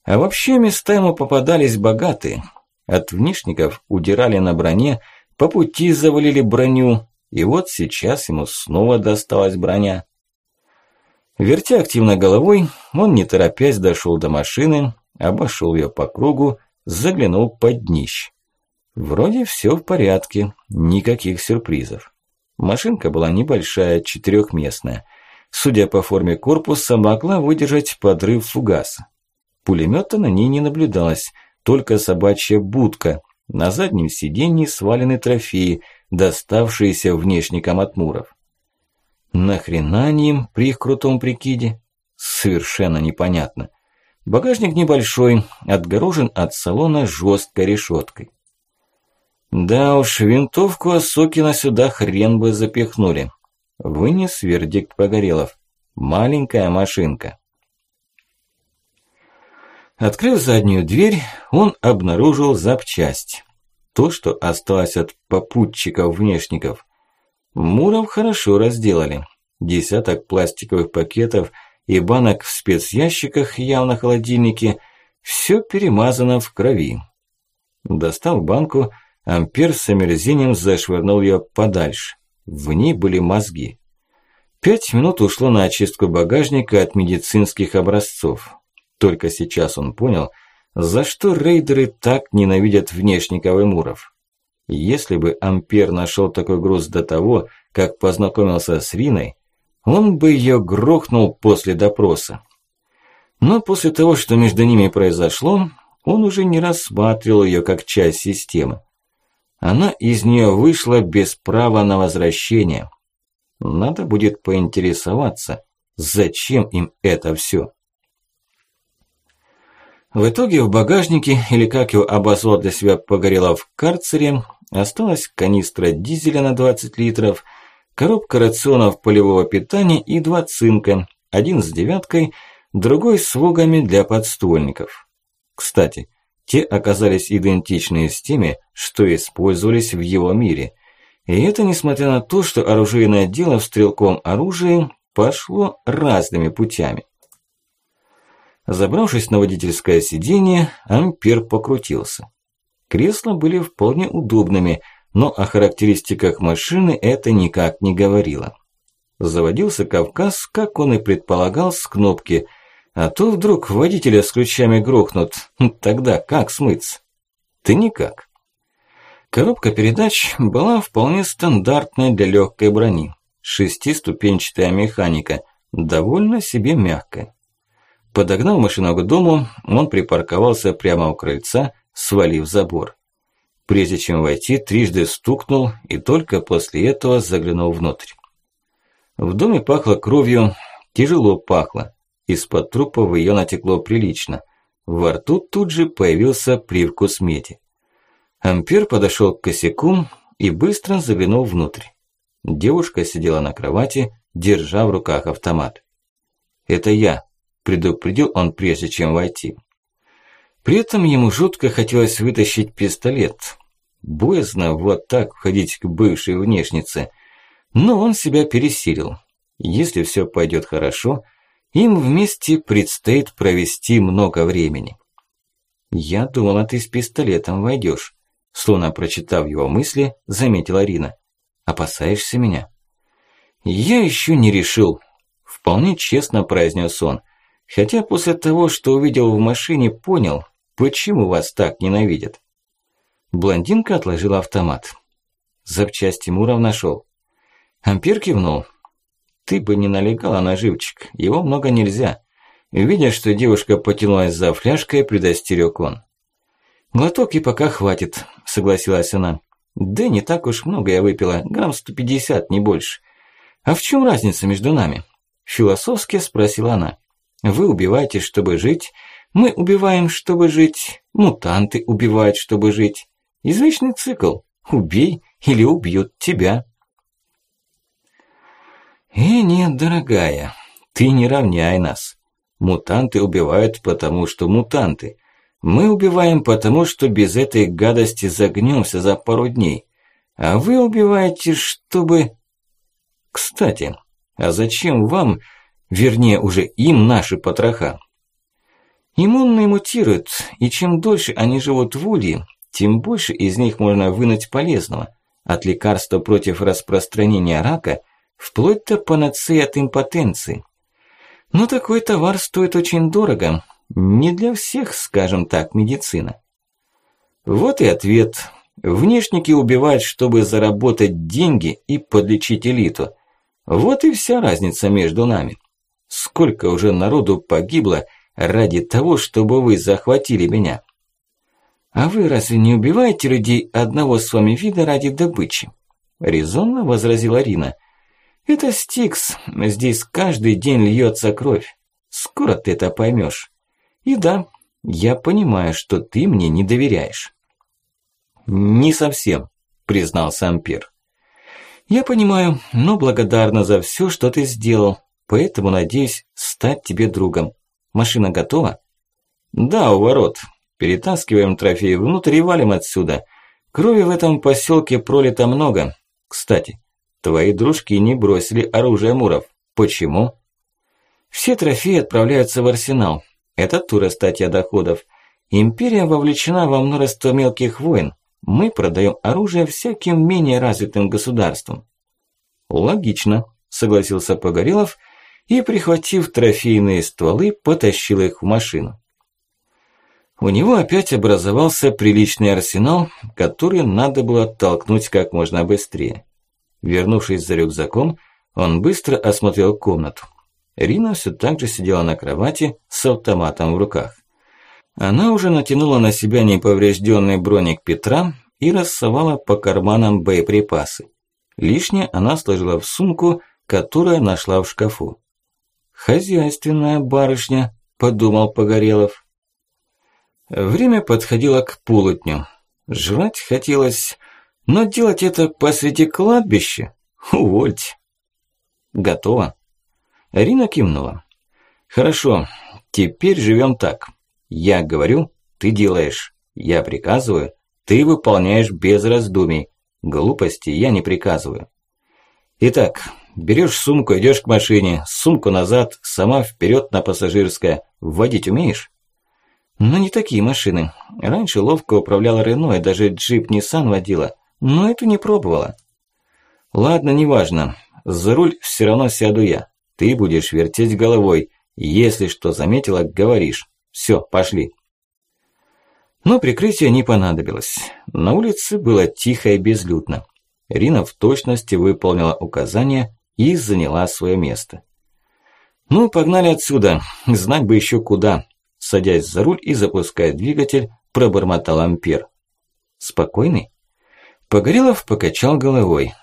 А вообще места ему попадались богатые. От внешников удирали на броне, по пути завалили броню, и вот сейчас ему снова досталась броня. Вертя активно головой, он не торопясь дошел до машины, обошел ее по кругу, заглянул под днище. Вроде все в порядке, никаких сюрпризов. Машинка была небольшая, четырехместная. Судя по форме корпуса, могла выдержать подрыв фугаса. Пулемета на ней не наблюдалось, только собачья будка. На заднем сиденье свалены трофеи, доставшиеся внешникам от муров. Нахрена они им при их крутом прикиде? Совершенно непонятно. Багажник небольшой, отгорожен от салона жесткой решеткой. Да уж, винтовку Осокина сюда хрен бы запихнули. Вынес вердикт Погорелов. Маленькая машинка. Открыв заднюю дверь, он обнаружил запчасть. То, что осталось от попутчиков-внешников. Муров хорошо разделали. Десяток пластиковых пакетов и банок в спецящиках, явно холодильнике, все перемазано в крови. Достал банку, Ампер с омерзением зашвырнул ее подальше. В ней были мозги. Пять минут ушло на очистку багажника от медицинских образцов. Только сейчас он понял, за что рейдеры так ненавидят внешников и муров. Если бы Ампер нашел такой груз до того, как познакомился с Риной, он бы ее грохнул после допроса. Но после того, что между ними произошло, он уже не рассматривал ее как часть системы. Она из нее вышла без права на возвращение. Надо будет поинтересоваться, зачем им это все. В итоге в багажнике, или как его обозвал для себя погорело в карцере, осталась канистра дизеля на 20 литров, коробка рационов полевого питания и два цинка, один с девяткой, другой с вогами для подствольников. Кстати, те оказались идентичны с теми, что использовались в его мире. И это несмотря на то, что оружейное дело в стрелковом оружии пошло разными путями. Забравшись на водительское сиденье, Ампер покрутился. Кресла были вполне удобными, но о характеристиках машины это никак не говорило. Заводился Кавказ, как он и предполагал, с кнопки – а то вдруг водителя с ключами грохнут. Тогда как смыться? Ты никак. Коробка передач была вполне стандартной для легкой брони. Шестиступенчатая механика, довольно себе мягкая. Подогнал машину к дому, он припарковался прямо у крыльца, свалив забор. Прежде чем войти, трижды стукнул и только после этого заглянул внутрь. В доме пахло кровью, тяжело пахло. Из-под трупа в её натекло прилично. Во рту тут же появился привкус меди. Ампер подошёл к косяку и быстро заглянул внутрь. Девушка сидела на кровати, держа в руках автомат. «Это я», – предупредил он прежде чем войти. При этом ему жутко хотелось вытащить пистолет. Боязно вот так входить к бывшей внешнице. Но он себя пересилил. Если все пойдет хорошо, им вместе предстоит провести много времени. «Я думала, ты с пистолетом войдешь», словно прочитав его мысли, заметила Рина. «Опасаешься меня?» «Я еще не решил», – вполне честно произнес он. Хотя после того, что увидел в машине, понял, почему вас так ненавидят. Блондинка отложила автомат. Запчасти Муров нашел. Ампер кивнул. Ты бы не налегала на живчик, его много нельзя. Видя, что девушка потянулась за фляжкой, предостерег он. «Глоток и пока хватит», – согласилась она. «Да не так уж много я выпила, грамм 150, не больше. А в чем разница между нами?» Философски спросила она. «Вы убиваете, чтобы жить, мы убиваем, чтобы жить, мутанты убивают, чтобы жить. Извечный цикл. Убей или убьют тебя». «И нет, дорогая, ты не равняй нас. Мутанты убивают, потому что мутанты. Мы убиваем, потому что без этой гадости загнемся за пару дней. А вы убиваете, чтобы... Кстати, а зачем вам, вернее уже им, наши потроха? Иммунные мутируют, и чем дольше они живут в улье, тем больше из них можно вынуть полезного. От лекарства против распространения рака вплоть до панацеи от импотенции. Но такой товар стоит очень дорого. Не для всех, скажем так, медицина. Вот и ответ. Внешники убивают, чтобы заработать деньги и подлечить элиту. Вот и вся разница между нами. Сколько уже народу погибло ради того, чтобы вы захватили меня? А вы разве не убиваете людей одного с вами вида ради добычи? Резонно возразила Рина. Это Стикс, здесь каждый день льется кровь. Скоро ты это поймешь. И да, я понимаю, что ты мне не доверяешь. Не совсем, признался Ампер. Я понимаю, но благодарна за все, что ты сделал, поэтому надеюсь стать тебе другом. Машина готова? Да, у ворот. Перетаскиваем трофеи внутрь и валим отсюда. Крови в этом поселке пролито много. Кстати, Твои дружки не бросили оружие Муров. Почему? Все трофеи отправляются в арсенал. Это тура статья доходов. Империя вовлечена во множество мелких войн. Мы продаем оружие всяким менее развитым государствам. Логично, согласился Погорелов и, прихватив трофейные стволы, потащил их в машину. У него опять образовался приличный арсенал, который надо было оттолкнуть как можно быстрее. Вернувшись за рюкзаком, он быстро осмотрел комнату. Рина все так же сидела на кровати с автоматом в руках. Она уже натянула на себя неповрежденный броник Петра и рассовала по карманам боеприпасы. Лишнее она сложила в сумку, которую нашла в шкафу. «Хозяйственная барышня», – подумал Погорелов. Время подходило к полудню. Жрать хотелось но делать это посреди кладбища? Увольте. Готово. Рина кивнула. Хорошо, теперь живем так. Я говорю, ты делаешь. Я приказываю, ты выполняешь без раздумий. Глупости я не приказываю. Итак, берешь сумку, идешь к машине, сумку назад, сама вперед на пассажирское. Водить умеешь? Но не такие машины. Раньше ловко управляла Рено и даже джип Nissan водила но эту не пробовала. Ладно, неважно, за руль все равно сяду я. Ты будешь вертеть головой. Если что заметила, говоришь. Все, пошли. Но прикрытие не понадобилось. На улице было тихо и безлюдно. Рина в точности выполнила указания и заняла свое место. Ну, погнали отсюда, знать бы еще куда. Садясь за руль и запуская двигатель, пробормотал Ампер. Спокойный? Погорелов покачал головой.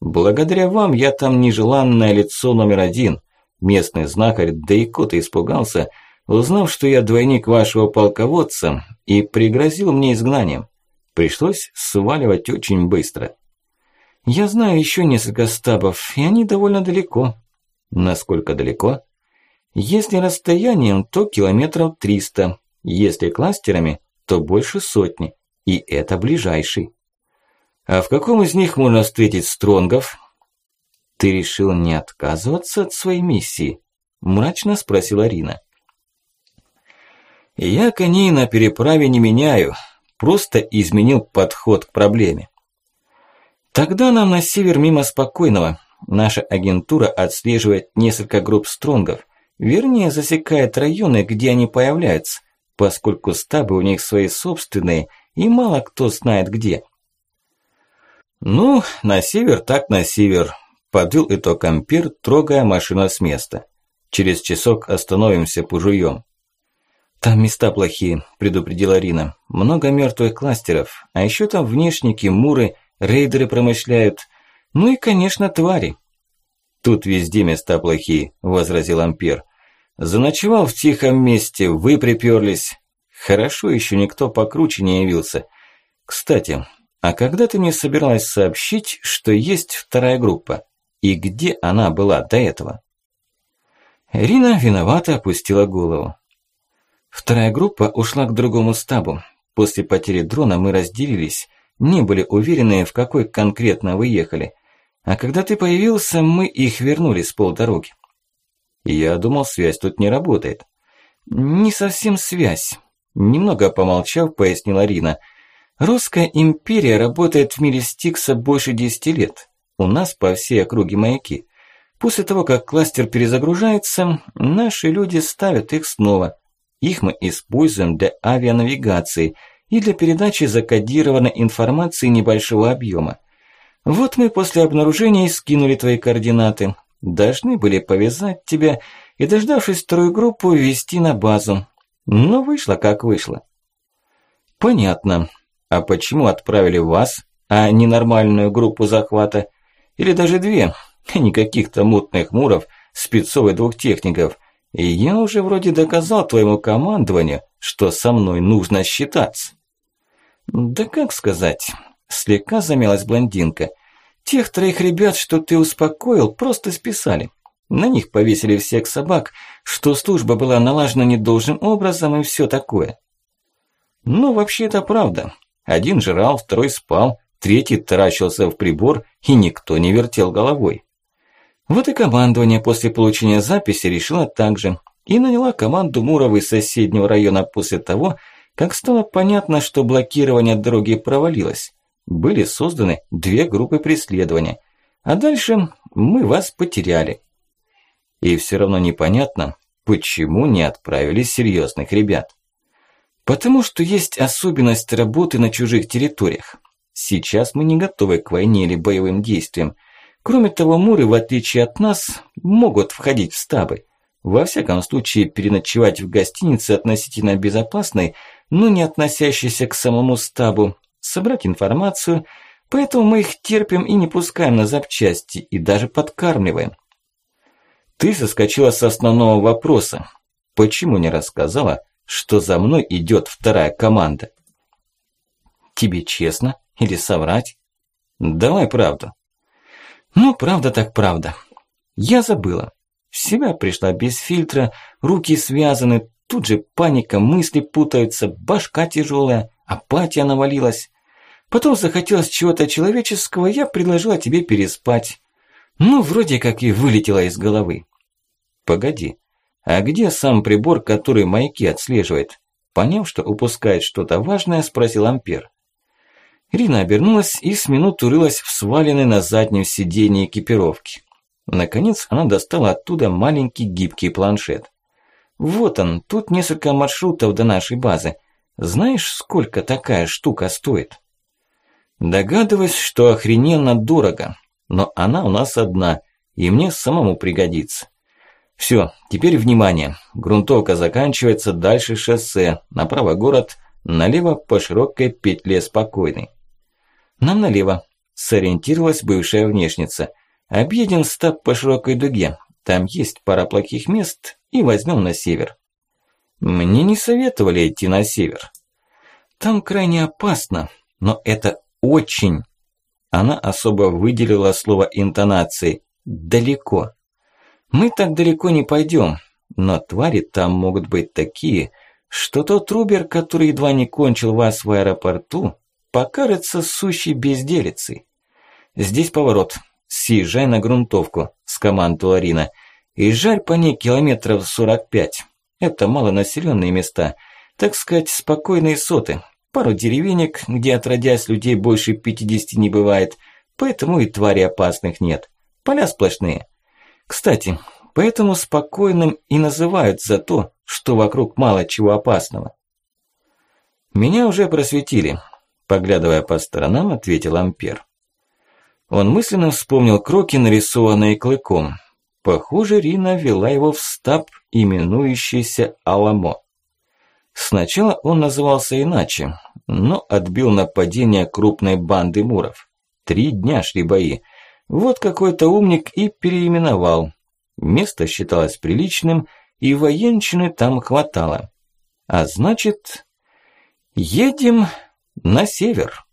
Благодаря вам я там нежеланное лицо номер один. Местный знахарь, да и испугался, узнав, что я двойник вашего полководца, и пригрозил мне изгнанием. Пришлось сваливать очень быстро. Я знаю еще несколько стабов, и они довольно далеко. Насколько далеко? Если расстоянием, то километров 300. Если кластерами, то больше сотни. И это ближайший. А в каком из них можно встретить стронгов? Ты решил не отказываться от своей миссии? Мрачно спросила Рина. Я коней на переправе не меняю, просто изменил подход к проблеме. Тогда нам на север мимо спокойного. Наша агентура отслеживает несколько групп стронгов, вернее засекает районы, где они появляются, поскольку стабы у них свои собственные и мало кто знает где. Ну, на север так на север, подвел итог Ампир, трогая машину с места. Через часок остановимся, пожуем. «Там места плохие», – предупредила Рина. «Много мертвых кластеров, а еще там внешники, муры, рейдеры промышляют. Ну и, конечно, твари». «Тут везде места плохие», – возразил Ампер. «Заночевал в тихом месте, вы приперлись. Хорошо еще никто покруче не явился. Кстати, а когда ты мне собиралась сообщить, что есть вторая группа? И где она была до этого?» Рина виновато опустила голову. Вторая группа ушла к другому стабу. После потери дрона мы разделились, не были уверены, в какой конкретно вы ехали. А когда ты появился, мы их вернули с полдороги. Я думал, связь тут не работает. Не совсем связь. Немного помолчав, пояснила Рина. Русская империя работает в мире Стикса больше десяти лет. У нас по всей округе маяки. После того, как кластер перезагружается, наши люди ставят их снова – их мы используем для авианавигации и для передачи закодированной информации небольшого объема. Вот мы после обнаружения и скинули твои координаты. Должны были повязать тебя и, дождавшись вторую группу, ввести на базу. Но вышло как вышло. Понятно. А почему отправили вас, а не нормальную группу захвата? Или даже две, не каких-то мутных муров, спецов и двух техников – и я уже вроде доказал твоему командованию, что со мной нужно считаться. Да как сказать, слегка замялась блондинка. Тех троих ребят, что ты успокоил, просто списали. На них повесили всех собак, что служба была налажена недолжным образом и все такое. Ну, вообще это правда. Один жрал, второй спал, третий таращился в прибор, и никто не вертел головой. Вот и командование после получения записи решило так же и наняла команду Муров из соседнего района после того, как стало понятно, что блокирование дороги провалилось. Были созданы две группы преследования, а дальше мы вас потеряли. И все равно непонятно, почему не отправили серьезных ребят. Потому что есть особенность работы на чужих территориях. Сейчас мы не готовы к войне или боевым действиям – Кроме того, муры, в отличие от нас, могут входить в стабы. Во всяком случае, переночевать в гостинице относительно безопасной, но не относящейся к самому стабу, собрать информацию, поэтому мы их терпим и не пускаем на запчасти, и даже подкармливаем. Ты соскочила с основного вопроса. Почему не рассказала, что за мной идет вторая команда? Тебе честно или соврать? Давай правду. Ну, правда так правда. Я забыла. В себя пришла без фильтра, руки связаны, тут же паника, мысли путаются, башка тяжелая, апатия навалилась. Потом захотелось чего-то человеческого, я предложила тебе переспать. Ну, вроде как и вылетела из головы. Погоди, а где сам прибор, который маяки отслеживает? Поняв, что упускает что-то важное, спросил Ампер. Ирина обернулась и с минуту рылась в сваленной на заднем сиденье экипировки. Наконец она достала оттуда маленький гибкий планшет. «Вот он, тут несколько маршрутов до нашей базы. Знаешь, сколько такая штука стоит?» Догадываюсь, что охрененно дорого, но она у нас одна, и мне самому пригодится. Все, теперь внимание. Грунтовка заканчивается, дальше шоссе, направо город, налево по широкой петле спокойный. Нам налево, сориентировалась бывшая внешница. Объедем стаб по широкой дуге. Там есть пара плохих мест и возьмем на север. Мне не советовали идти на север. Там крайне опасно, но это очень. Она особо выделила слово интонацией. Далеко. Мы так далеко не пойдем, но твари там могут быть такие, что тот Рубер, который едва не кончил вас в аэропорту, покажется сущей безделицей. Здесь поворот. Съезжай на грунтовку, скомандовала Рина. И жарь по ней километров сорок пять. Это малонаселенные места, так сказать, спокойные соты. Пару деревенек, где отродясь людей больше пятидесяти не бывает, поэтому и твари опасных нет. Поля сплошные. Кстати, поэтому спокойным и называют за то, что вокруг мало чего опасного. Меня уже просветили. Поглядывая по сторонам, ответил Ампер. Он мысленно вспомнил кроки, нарисованные клыком. Похоже, Рина вела его в стаб, именующийся Аламо. Сначала он назывался иначе, но отбил нападение крупной банды муров. Три дня шли бои. Вот какой-то умник и переименовал. Место считалось приличным, и военщины там хватало. А значит, едем на север.